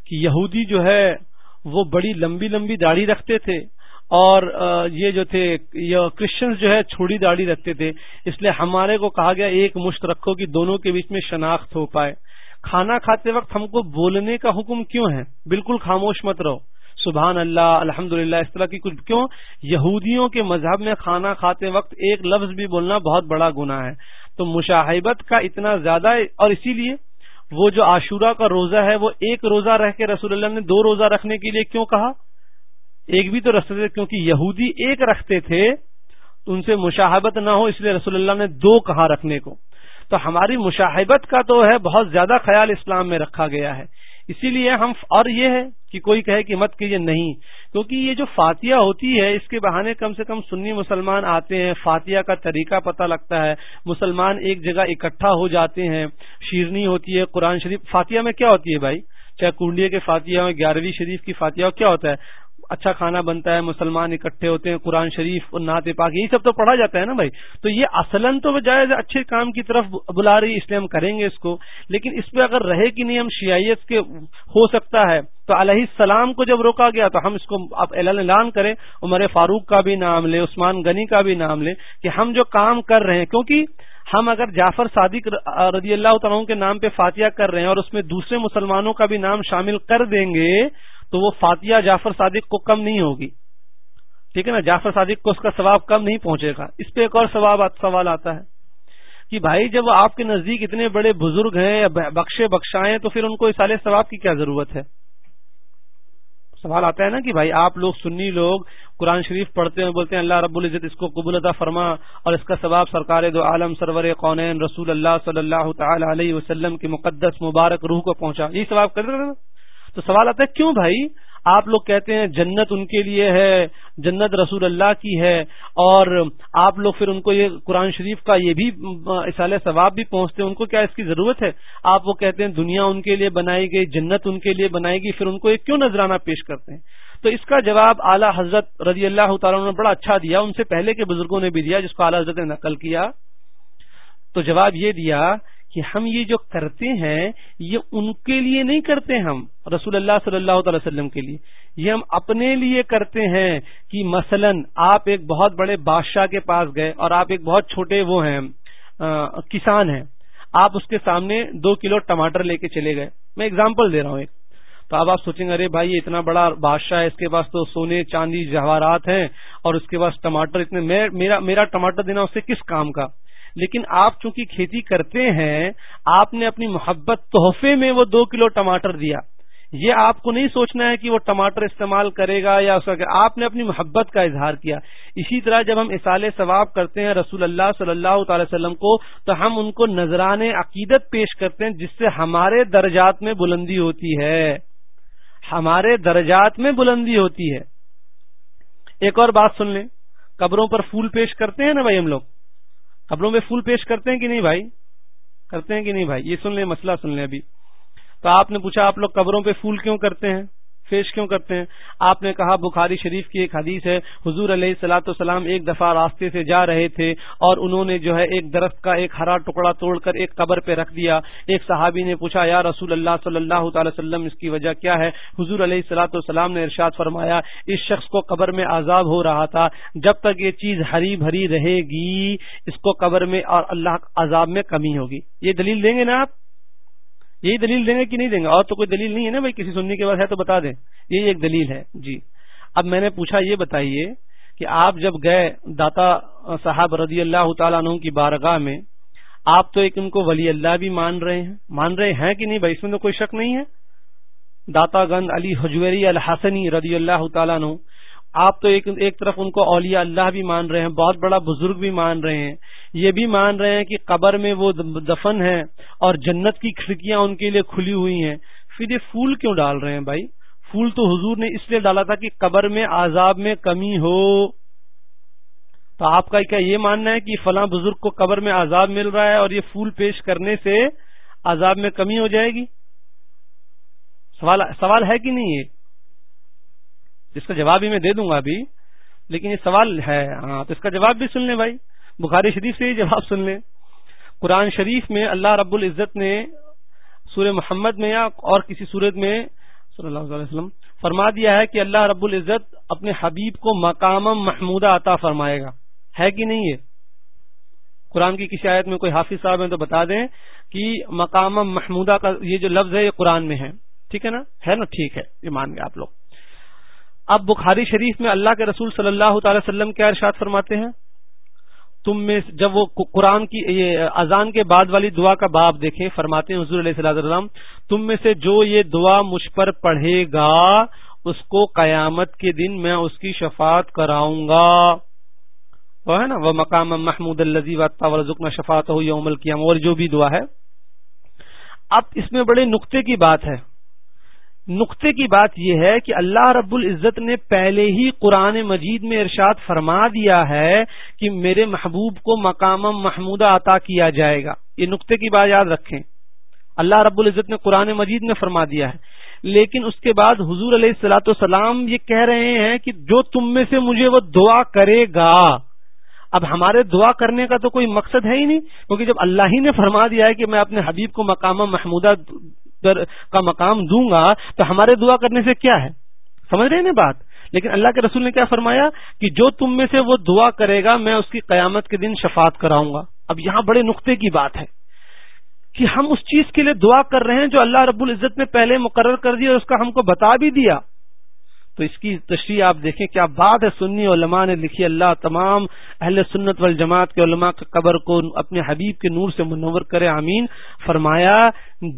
کہ یہودی جو ہے، وہ بڑی لمبی لمبی داڑھی رکھتے تھے۔ اور یہ جو تھے، یہ کرسچنز جو ہے، چھوڑی داڑھی رکھتے تھے۔ اس لیے ہمارے کو کہا گیا، ایک مشت رکھو کہ دونوں کے بیچ میں شناخت ہو پائے۔ کھانا کھاتے وقت ہم کو بولنے کا حکم کیوں ہے؟ بالکل خاموش مت رہو۔ سبحان اللہ الحمد اس طرح کی کچھ کیوں؟ یہودیوں کے مذہب میں کھانا کھاتے وقت ایک لفظ بھی بولنا بہت بڑا گنا ہے۔ تو مشاہبت کا اتنا زیادہ اور اسی لیے وہ جو عاشورہ کا روزہ ہے، وہ ایک روزہ رہ کے رسول اللہ نے دو روزہ رکھنے کے لیے کیوں کہا؟ ایک بھی تو رکھتے تھے، کیونکہ یہودی ایک رکھتے تھے، ان سے مشاہبت نہ ہو، اس لیے رسول اللہ نے دو کہا رکھنے کو۔ تو ہماری مشاہبت کا تو ہے، بہت زیادہ خیال اسلام میں رکھا گیا ہے۔ اسی لیے ہم، اور یہ ہے کہ کوئی کہے کہ مت کیجیے نہیں۔ کیونکہ یہ جو فاتحہ ہوتی ہے، اس کے بہانے کم سے کم سنی مسلمان آتے ہیں، فاتحہ کا طریقہ پتہ لگتا ہے۔ مسلمان ایک جگہ اکٹھا ہو جاتے ہیں، شیرنی ہوتی ہے، قرآن شریف، فاتحہ میں کیا ہوتی ہے بھائی؟ چاہے کنڈیا کے فاتحہ ہو گیارہویں شریف کی فاتحہ کیا ہوتا ہے؟ اچھا کھانا بنتا ہے، مسلمان اکٹھے ہوتے ہیں، قرآن شریف اور نعت پاک، یہی سب تو پڑھا جاتا ہے نا بھائی؟ تو یہ اصلاً تو جائز اچھے کام کی طرف بلا رہی اس لیے ہم کریں گے اس کو۔ لیکن اس پہ اگر رہے کہ نہیں، ہم شیعیت کے ہو سکتا ہے، تو علیہ السلام کو جب روکا گیا تو ہم اس کو اعلان کریں، عمر فاروق کا بھی نام لیں، عثمان غنی کا بھی نام لیں کہ ہم جو کام کر رہے ہیں، کیونکہ ہم اگر جعفر صادق رضی اللہ تعالیٰ کے نام پہ فاتحہ کر رہے ہیں اور اس میں دوسرے مسلمانوں کا بھی نام شامل کر دیں گے تو وہ فاتحہ جعفر صادق کو کم نہیں ہوگی۔ ٹھیک ہے نا؟ جعفر صادق کو اس کا ثواب کم نہیں پہنچے گا۔ اس پہ ایک اور ثواب سوال آتا ہے کہ بھائی جب آپ کے نزدیک اتنے بڑے بزرگ ہیں یا بخشے بخشائیں تو پھر ان کو اس سال ثواب کی کیا ضرورت ہے؟ سوال آتا ہے نا کہ بھائی آپ لوگ سنی لوگ قرآن شریف پڑھتے ہیں، بولتے ہیں اللہ رب العزت اس کو قبول عطا فرما اور اس کا ثواب سرکار دو عالم سرور قونین رسول اللہ صلی اللہ تعالی علیہ وسلم کی مقدس مبارک روح کو پہنچا۔ یہی ثواب کر تو سوال آتا ہے، کیوں بھائی؟ آپ لوگ کہتے ہیں جنت ان کے لیے ہے، جنت رسول اللہ کی ہے، اور آپ لوگ پھر ان کو یہ قرآن شریف کا یہ بھی، اصال ثواب بھی پہنچتے ہیں، ان کو کیا اس کی ضرورت ہے؟ آپ وہ کہتے ہیں دنیا ان کے لیے بنائی گئی، جنت ان کے لیے بنائی گئی، پھر ان کو یہ کیوں نذرانہ پیش کرتے ہیں؟ تو اس کا جواب اعلیٰ حضرت رضی اللہ تعالیٰ نے بڑا اچھا دیا، ان سے پہلے کے بزرگوں نے بھی دیا، جس کو اعلیٰ حضرت نے نقل کیا۔ تو جواب یہ دیا کہ ہم یہ جو کرتے ہیں، یہ ان کے لیے نہیں کرتے ہم، رسول اللہ صلی اللہ تعالی وسلم کے لیے۔ یہ ہم اپنے لیے کرتے ہیں کہ مثلا آپ ایک بہت بڑے بادشاہ کے پاس گئے اور آپ ایک بہت چھوٹے وہ ہیں کسان ہیں۔ آپ اس کے سامنے دو کلو ٹماٹر لے کے چلے گئے۔ میں اگزامپل دے رہا ہوں ایک۔ تو اب آپ سوچیں گے، ارے بھائی، یہ اتنا بڑا بادشاہ ہے، اس کے پاس تو سونے، چاندی، جواہرات ہیں اور اس کے پاس ٹماٹر اتنے میرا میرا ٹماٹر دینا اس سے کس کام کا؟ لیکن آپ چونکہ کھیتی کرتے ہیں، آپ نے اپنی محبت تحفے میں وہ دو کلو ٹماٹر دیا۔ یہ آپ کو نہیں سوچنا ہے کہ وہ ٹماٹر استعمال کرے گا یا آپ نے اپنی محبت کا اظہار کیا۔ اسی طرح جب ہم اصال ثواب کرتے ہیں، رسول اللہ صلی اللہ تعالی وسلم کو، تو ہم ان کو نذران عقیدت پیش کرتے ہیں، جس سے ہمارے درجات میں بلندی ہوتی ہے۔ ہمارے درجات میں بلندی ہوتی ہے۔ ایک اور بات سن لیں۔ قبروں پر پھول پیش کرتے ہیں نا بھائی ہم لوگ؟ قبروں میں پھول پیش کرتے ہیں کہ نہیں بھائی؟ کرتے ہیں کہ نہیں بھائی؟ یہ سن لیں، مسئلہ سن لیں ابھی۔ تو آپ نے پوچھا آپ لوگ قبروں پہ پھول کیوں کرتے ہیں؟ پیش کیوں کرتے ہیں؟ آپ نے کہا بخاری شریف کی ایک حدیث ہے، حضور علیہ سلاۃ والسلام ایک دفعہ راستے سے جا رہے تھے اور انہوں نے جو ہے ایک درخت کا ایک ہرا ٹکڑا توڑ کر ایک قبر پہ رکھ دیا۔ ایک صحابی نے پوچھا، یا رسول اللہ صلی اللہ تعالی وسلم، اس کی وجہ کیا ہے؟ حضور علیہ سلاۃ والسلام نے ارشاد فرمایا، اس شخص کو قبر میں عذاب ہو رہا تھا، جب تک یہ چیز ہری بھری رہے گی، اس کو قبر میں اور اللہ عذاب میں کمی ہوگی۔ یہ دلیل دیں گے نا آپ؟ یہی دلیل دیں گے کہ نہیں دیں گے؟ اور تو کوئی دلیل نہیں ہے نا بھائی، کسی سننے کے بعد ہے تو بتا دیں۔ یہی ایک دلیل ہے۔ جی۔ اب میں نے پوچھا یہ بتائیے کہ آپ جب گئے داتا صاحب رضی اللہ تعالیٰ عنہ کی بارگاہ میں، آپ تو ایک ان کو ولی اللہ بھی مان رہے ہیں۔ مان رہے ہیں کہ نہیں بھائی؟ اس میں تو کوئی شک نہیں ہے۔ داتا گند علی حجویری الحسنی رضی اللہ تعالیٰ عنہ آپ تو ایک ایک طرف ان کو اولیاء اللہ بھی مان رہے ہیں، بہت بڑا بزرگ بھی مان رہے ہیں۔ یہ بھی مان رہے ہیں کہ قبر میں وہ دفن ہے اور جنت کی کھڑکیاں ان کے لیے کھلی ہوئی ہیں۔ پھر یہ پھول کیوں ڈال رہے ہیں بھائی؟ پھول تو حضور نے اس لیے ڈالا تھا کہ قبر میں عذاب میں کمی ہو۔ تو آپ کا کیا یہ ماننا ہے کہ فلاں بزرگ کو قبر میں عذاب مل رہا ہے اور یہ پھول پیش کرنے سے عذاب میں کمی ہو جائے گی؟ سوال سوال ہے کہ نہیں یہ؟ اس کا جواب ہی میں دے دوں گا ابھی، لیکن یہ سوال ہے ہاں تو اس کا جواب بھی سن لیں بھائی۔ بخاری شریف سے ہی جواب سن لیں۔ قرآن شریف میں اللہ رب العزت نے سورہ محمد میں یا اور کسی صورت میں صلی اللہ علیہ وسلم فرما دیا ہے کہ اللہ رب العزت اپنے حبیب کو مقام محمودہ عطا فرمائے گا۔ ہے کہ نہیں یہ؟ قرآن کی کسی آیت میں کوئی حافظ صاحب ہیں تو بتا دیں کہ مقام محمودہ کا یہ جو لفظ ہے، یہ قرآن میں ہے۔ ٹھیک ہے نا؟ ہے نا؟ ٹھیک ہے یہ مان گئے آپ لوگ۔ اب بخاری شریف میں اللہ کے رسول صلی اللہ تعالی وسلم کیا ارشاد فرماتے ہیں؟ تم میں جب وہ قرآن کی یہ اذان کے بعد والی دعا کا باب دیکھیں، فرماتے ہیں حضور علیہ السلام تم میں سے جو یہ دعا مجھ پر پڑھے گا، اس کو قیامت کے دن میں اس کی شفاعت کراؤں گا۔ وہ ہے نا، وہ مقام محمود الزی و شفات ہو یوم القیام اور جو بھی دعا ہے۔ اب اس میں بڑے نقطے کی بات ہے۔ نقطے کی بات یہ ہے کہ اللہ رب العزت نے پہلے ہی قرآن مجید میں ارشاد فرما دیا ہے کہ میرے محبوب کو مقام محمودہ عطا کیا جائے گا۔ یہ نقطے کی بات یاد رکھیں۔ اللہ رب العزت نے قرآن مجید میں فرما دیا ہے۔ لیکن اس کے بعد حضور علیہ السلاۃ والسلام یہ کہہ رہے ہیں کہ جو تم میں سے مجھے وہ دعا کرے گا۔ اب ہمارے دعا کرنے کا تو کوئی مقصد ہے ہی نہیں، کیونکہ جب اللہ ہی نے فرما دیا ہے کہ میں اپنے حبیب کو مقام محمودہ کا مقام دوں گا تو ہمارے دعا کرنے سے کیا ہے؟ سمجھ رہے نا بات؟ لیکن اللہ کے رسول نے کیا فرمایا کہ جو تم میں سے وہ دعا کرے گا، میں اس کی قیامت کے دن شفات کراؤں گا۔ اب یہاں بڑے نقطے کی بات ہے کہ ہم اس چیز کے لیے دعا کر رہے ہیں جو اللہ رب العزت نے پہلے مقرر کر دیا اور اس کا ہم کو بتا بھی دیا۔ تو اس کی تشریح آپ دیکھیں کیا بات ہے سنی علماء نے لکھی اللہ تمام اہل سنت والجماعت کے علماء کے قبر کو اپنے حبیب کے نور سے منور کرے امین فرمایا،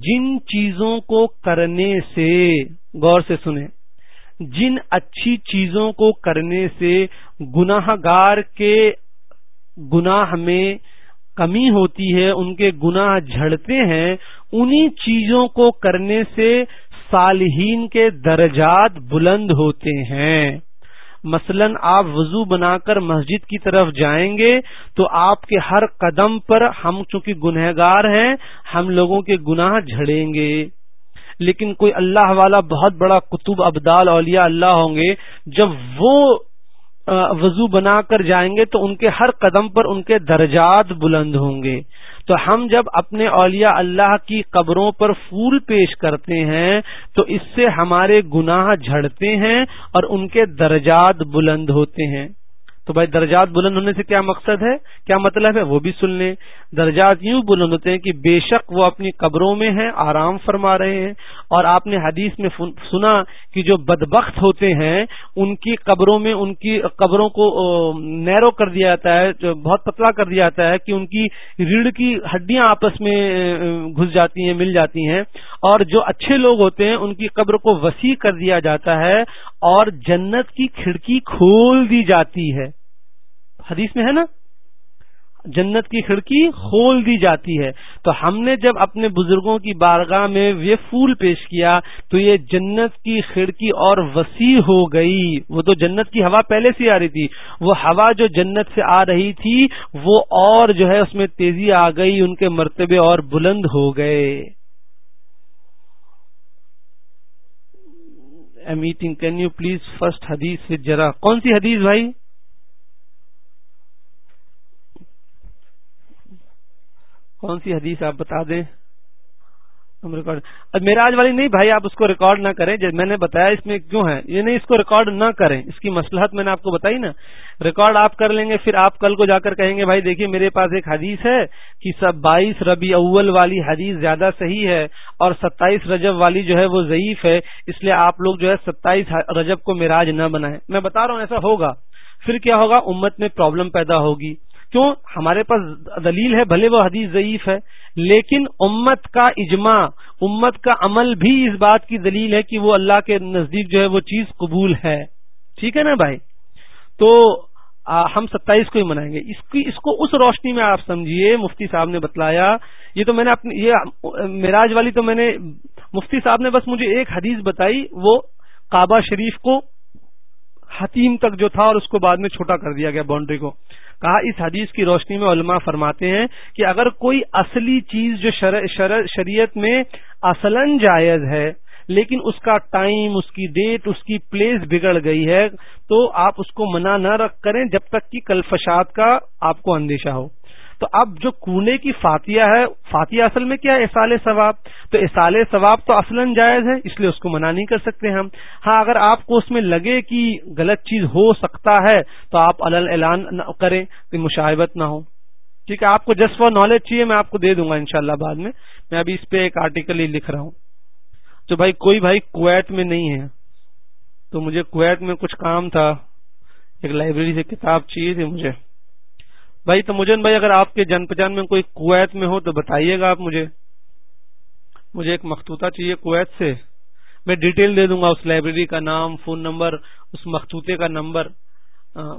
جن چیزوں کو کرنے سے، غور سے سنیں، جن اچھی چیزوں کو کرنے سے گناہ گار کے گناہ میں کمی ہوتی ہے، ان کے گناہ جھڑتے ہیں، انہی چیزوں کو کرنے سے صالحین کے درجات بلند ہوتے ہیں۔ مثلا آپ وضو بنا کر مسجد کی طرف جائیں گے تو آپ کے ہر قدم پر ہم چونکہ گنہگار ہیں، ہم لوگوں کے گناہ جھڑیں گے۔ لیکن کوئی اللہ والا بہت بڑا قطب ابدال اولیاء اللہ ہوں گے، جب وہ وضو بنا کر جائیں گے تو ان کے ہر قدم پر ان کے درجات بلند ہوں گے۔ تو ہم جب اپنے اولیاء اللہ کی قبروں پر پھول پیش کرتے ہیں، تو اس سے ہمارے گناہ جھڑتے ہیں اور ان کے درجات بلند ہوتے ہیں۔ تو بھائی درجات بلند ہونے سے کیا مقصد ہے؟ کیا مطلب ہے؟ وہ بھی سن لیں۔ درجات یوں بلند ہوتے ہیں کہ بے شک وہ اپنی قبروں میں ہیں، آرام فرما رہے ہیں۔ اور آپ نے حدیث میں سنا کہ جو بدبخت ہوتے ہیں، ان کی قبروں میں، ان کی قبروں کو نیرو کر دیا جاتا ہے، جو بہت پتلا کر دیا جاتا ہے کہ ان کی ریڑھ کی ہڈیاں آپس میں گھس جاتی ہیں، مل جاتی ہیں۔ اور جو اچھے لوگ ہوتے ہیں، ان کی قبر کو وسیع کر دیا جاتا ہے اور جنت کی کھڑکی کھول دی جاتی ہے۔ حدیث میں ہے نا؟ جنت کی کھڑکی کھول دی جاتی ہے۔ تو ہم نے جب اپنے بزرگوں کی بارگاہ میں یہ پھول پیش کیا، تو یہ جنت کی کھڑکی اور وسیع ہو گئی۔ وہ تو جنت کی ہوا پہلے سے آ رہی تھی۔ وہ ہوا جو جنت سے آ رہی تھی، وہ اور جو ہے اس میں تیزی آ گئی، ان کے مرتبے اور بلند ہو گئے۔ Meeting can you please first حدیث جرا کون سی حدیث بھائی؟ کون سی حدیث آپ بتا دیں؟ ریکارڈ میرا آج والی نہیں، بھائی آپ اس کو ریکارڈ نہ کریں جب میں نے بتایا اس میں کیوں ہے؟ یہ نہیں اس کو ریکارڈ نہ کریں، اس کی مسلحت میں نے آپ کو بتائی نا۔ ریکارڈ آپ کر لیں گے، پھر آپ کل کو جا کر کہیں گے، بھائی دیکھیے میرے پاس ایک حدیث ہے کہ سب بائیس ربی اول والی حدیث زیادہ صحیح ہے اور ستائیس رجب والی جو ہے وہ ضعیف ہے، اس لیے آپ لوگ جو ہے ستائیس رجب کو میراج نہ بنائیں۔ میں بتا رہا ہوں، ایسا ہوگا۔ پھر کیا ہوگا؟ امت میں پرابلم پیدا ہوگی۔ کیوں؟ ہمارے پاس دلیل ہے، بھلے وہ حدیث ضعیف ہے، لیکن امت کا اجماع، امت کا عمل بھی اس بات کی دلیل ہے کہ وہ اللہ کے نزدیک جو ہے وہ چیز قبول ہے۔ ٹھیک ہے نا بھائی؟ تو ہم ستائیس کو ہی منائیں گے۔ اس کی، اس کو اس روشنی میں آپ سمجھیے، مفتی صاحب نے بتلایا۔ یہ تو میں نے اپنی، یہ معراج والی تو میں نے، مفتی صاحب نے بس مجھے ایک حدیث بتائی، وہ کعبہ شریف کو حتیم تک جو تھا اور اس کو بعد میں چھوٹا کر دیا گیا باؤنڈری کو۔ کہا، اس حدیث کی روشنی میں علماء فرماتے ہیں کہ اگر کوئی اصلی چیز جو شریعت میں اصلاً جائز ہے، لیکن اس کا ٹائم اس کی ڈیٹ اس کی پلیس بگڑ گئی ہے، تو آپ اس کو منع نہ رکھ کریں جب تک کہ کلفشات کا آپ کو اندیشہ ہو۔ تو اب جو کونے کی فاتحہ ہے، فاتحہ اصل میں کیا ہے؟ اصال ثواب۔ تو اصال ثواب تو اصل جائز ہے، اس لیے اس کو منع نہیں کر سکتے ہم۔ ہاں اگر آپ کو اس میں لگے کہ غلط چیز ہو سکتا ہے، تو آپ اعلان کریں کہ مشاہبت نہ ہو۔ ٹھیک ہے، آپ کو جسٹ فار نالج چاہیے، میں آپ کو دے دوں گا انشاءاللہ بعد میں۔ میں ابھی اس پہ ایک آرٹیکل ہی لکھ رہا ہوں۔ تو بھائی، کوئی بھائی کویت میں نہیں ہے۔ تو مجھے کویت میں کچھ کام تھا۔ ایک لائبریری سے کتاب چاہیے تھی مجھے۔ بھائی تو مجھے بھائی اگر آپ کے جن پہچان میں کوئی کویت میں ہو تو بتائیے گا آپ مجھے۔ مجھے ایک مختوطہ چاہیے کویت سے۔ میں ڈیٹیل دے دوں گا اس لائبریری کا نام، فون نمبر، اس مختوطے کا نمبر۔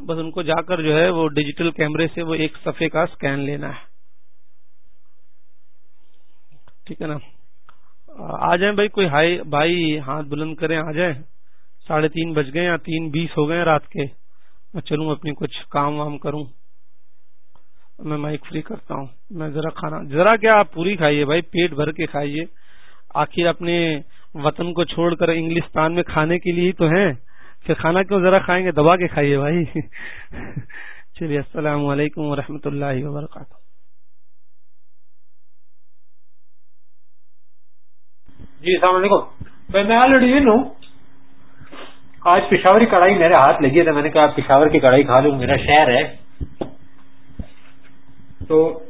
بس ان کو جا کر جو ہے وہ ڈیجیٹل کیمرے سے وہ ایک صفحے کا اسکین لینا ہے۔ ٹھیک ہے نا؟ آ جائیں بھائی کوئی ہائی، بھائی ہاتھ بلند کریں، آ جائیں۔ ساڑھے تین بج گئے یا تین بیس ہو گئے رات کے۔ میں چلوں اپنی کچھ کام وام کروں۔ میں مائک فری کرتا ہوں۔ میں ذرا کھانا، ذرا کیا آپ پوری کھائیے بھائی، پیٹ بھر کے کھائیے۔ آخر اپنے وطن کو چھوڑ کر انگلستان میں کھانے کے لیے تو ہیں۔ پھر کھانا کیوں ذرا کھائیں گے؟ دبا کے کھائیے بھائی۔ چلیے، السلام علیکم و اللہ وبرکاتہ۔ جی السلام علیکم۔ میں آلریڈی ہوں۔ آج پشاوری کڑھائی میرے ہاتھ لگی تھا میں نے کہا پشاور کی کڑھائی کھا لوں، میرا شہر ہے۔ تو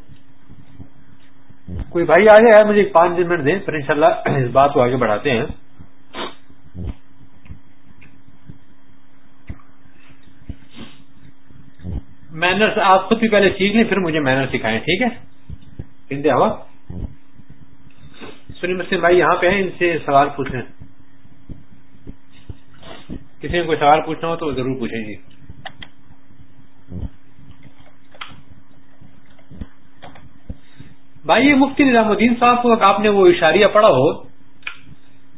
کوئی بھائی آ جائے مجھے پانچ منٹ دیں، پھر انشاءاللہ اس بات کو آگے بڑھاتے ہیں۔ مینرس آپ خود بھی پہلے سیکھ لیں، پھر مجھے مینر سکھائیں، ٹھیک ہے؟ ہندی ہوا۔ سنی مسلم بھائی یہاں پہ ہیں، ان سے سوال پوچھ لیں کسی نے کوئی سوال پوچھنا ہو تو ضرور پوچھیں گے۔ بھائی، یہ مفتی نظام الدین صاحب کو آپ نے وہ اشاریہ پڑھا ہو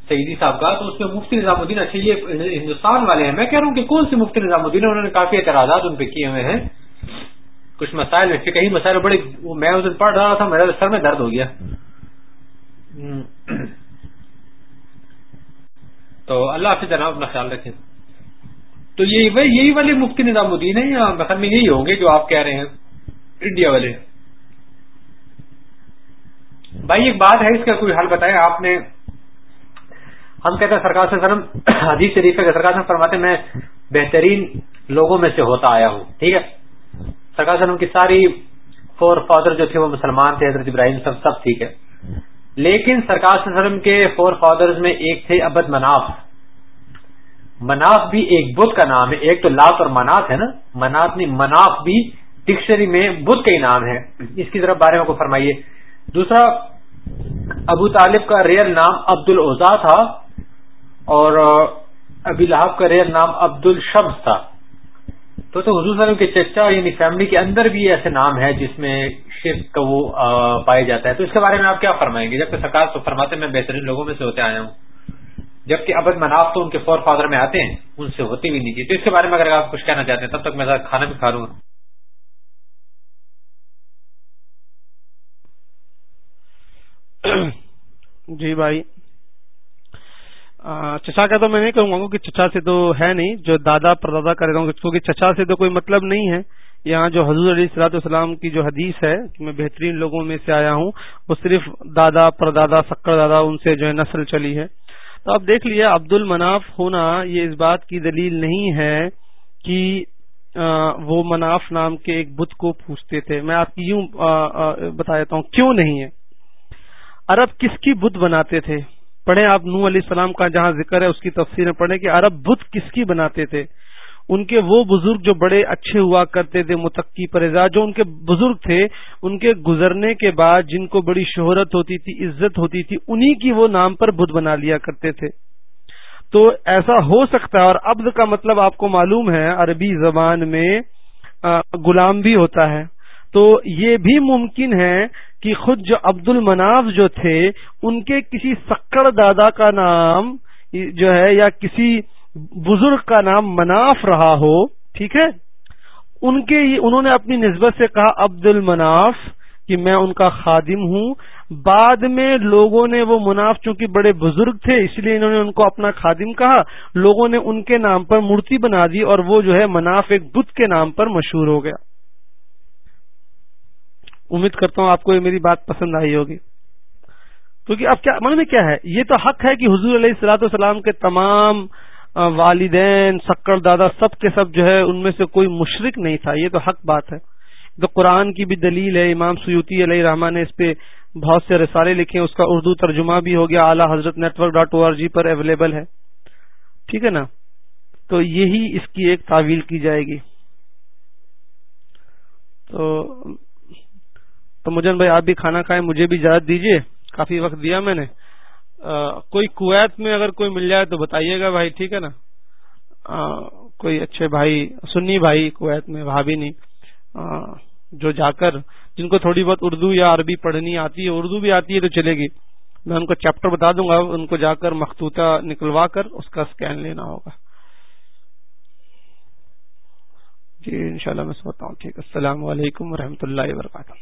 سعیدی صاحب کا، تو اس میں مفتی نظام الدین اچھا یہ ہندوستان والے ہیں۔ میں کہہ رہا ہوں کہ کون سی مفتی نظام الدین انہوں نے کافی اعتراضات ان پہ کیے ہوئے ہیں۔ کچھ مسائل میں کئی مسائل بڑے میں اس دن پڑھ رہا تھا میرے سر میں درد ہو گیا۔ تو اللہ سے جناب اپنا خیال رکھیں۔ تو یہی والے مفتی نظام الدین ہے یا مثلا میں یہی ہوں گے جو آپ کہہ رہے ہیں؟ انڈیا والے۔ بھائی، ایک بات ہے، اس کا کوئی حل بتائیں؟ آپ نے، ہم کہتے ہیں سرکار سے سرم حدیث شریف ہے سرکار سے فرماتے میں بہترین لوگوں میں سے ہوتا آیا ہوں، ٹھیک ہے؟ سرکار سرم کی ساری فور فادر جو تھے، وہ مسلمان تھے، حضرت ابراہیم، سب سب ٹھیک ہے۔ لیکن سرکار سرم کے فور فادرز میں ایک تھے ابد مناف۔ مناف بھی ایک بدھ کا نام ہے، ایک تو لات اور مناف ہے نا؟ مناف نہیں، مناف بھی ڈکشنری میں بدھ کا ہی نام ہے۔ اس کی طرف بارے میں کو فرمائیے۔ دوسرا، ابو طالب کا ریئل نام عبد العزا تھا اور ابی لہب کا ریئل نام عبد الشمس تھا۔ تو تو حضور صلی کے چچا یعنی فیملی کے اندر بھی ایسے نام ہے جس میں شرک کا وہ پایا جاتا ہے۔ تو اس کے بارے میں آپ کیا فرمائیں گے؟ جبکہ سرکار تو فرماتے میں بہترین لوگوں میں سے ہوتے آیا ہوں۔ جبکہ ابد مناف تو ان کے فور فادر میں آتے ہیں، ان سے ہوتی بھی نہیں۔ تھی تو اس کے بارے میں اگر آپ کچھ کہنا چاہتے ہیں، تب تک میں کھانا بھی کھا لوں۔ گا جی بھائی چچا کا تو میں نہیں کہوں گا کہ چچا سے تو ہے نہیں، جو دادا، پردادا کر رہا ہوں کیونکہ چچا سے تو کوئی مطلب نہیں ہے۔ یہاں جو حضور علیہ السلاۃ والسلام کی جو حدیث ہے کہ میں بہترین لوگوں میں سے آیا ہوں، وہ صرف دادا، پردادا، سکر دادا، ان سے جو ہے نسل چلی ہے۔ تو اب دیکھ لیے عبد المناف ہونا یہ اس بات کی دلیل نہیں ہے کہ وہ مناف نام کے ایک بت کو پوچھتے تھے۔ میں آپ کی یوں بتا دیتا ہوں، کیوں نہیں ہے؟ عرب کس کی بت بناتے تھے؟ پڑھیں آپ نو علیہ السلام کا جہاں ذکر ہے، اس کی تفصیل پڑھیں کہ عرب بت کس کی بناتے تھے؟ ان کے وہ بزرگ جو بڑے اچھے ہوا کرتے تھے، متقی پرزا، جو ان کے بزرگ تھے، ان کے گزرنے کے بعد جن کو بڑی شہرت ہوتی تھی، عزت ہوتی تھی، انہی کی وہ نام پر بدھ بنا لیا کرتے تھے۔ تو ایسا ہو سکتا ہے، اور عبد کا مطلب آپ کو معلوم ہے، عربی زبان میں غلام بھی ہوتا ہے۔ تو یہ بھی ممکن ہے کہ خود جو عبد المناف جو تھے، ان کے کسی سکڑ دادا کا نام، جو ہے، یا کسی بزرگ کا نام مناف رہا ہو، ٹھیک ہے؟ ان کے انہوں نے اپنی نسبت سے کہا عبد المناف کہ میں ان کا خادم ہوں۔ بعد میں لوگوں نے وہ مناف، چونکہ بڑے بزرگ تھے، اس لیے انہوں نے ان کو اپنا خادم کہا۔ لوگوں نے ان کے نام پر مورتی بنا دی اور وہ جو ہے مناف ایک بدھ کے نام پر مشہور ہو گیا۔ امید کرتا ہوں آپ کو یہ میری بات پسند آئی ہوگی۔ کیونکہ اب کیا من میں کیا ہے؟ یہ تو حق ہے کہ حضور علیہ السلاۃ والسلام کے تمام والدین، سکڑ دادا سب کے سب جو ہے ان میں سے کوئی مشرق نہیں تھا، یہ تو حق بات ہے۔ تو قرآن کی بھی دلیل ہے، امام سیوتی علیہ رحمان نے اس پہ بہت سے رسالے لکھے اس کا اردو ترجمہ بھی ہو گیا، اعلیٰ حضرت network dot O R G پر اویلیبل ہے۔ ٹھیک ہے نا؟ تو یہی اس کی ایک تعویل کی جائے گی۔ تو تو مجھے بھائی، آپ بھی کھانا کھائیں، مجھے بھی اجازت دیجیے کافی وقت دیا میں نے۔ کوئی کویت میں اگر کوئی مل جائے تو بتائیے گا بھائی، ٹھیک ہے نا؟ کوئی اچھے بھائی، سنی بھائی کویت میں بھابھی نہیں۔ جو جا کر، جن کو تھوڑی بہت اردو یا عربی پڑھنی آتی ہے، اردو بھی آتی ہے تو چلے گی۔ میں ان کو چیپٹر بتا دوں گا، ان کو جا کر مختوطہ نکلوا کر اس کا اسکین لینا ہوگا۔ جی انشاءاللہ میں سوتا ہوں ٹھیک، السلام علیکم و اللہ وبرکاتہ۔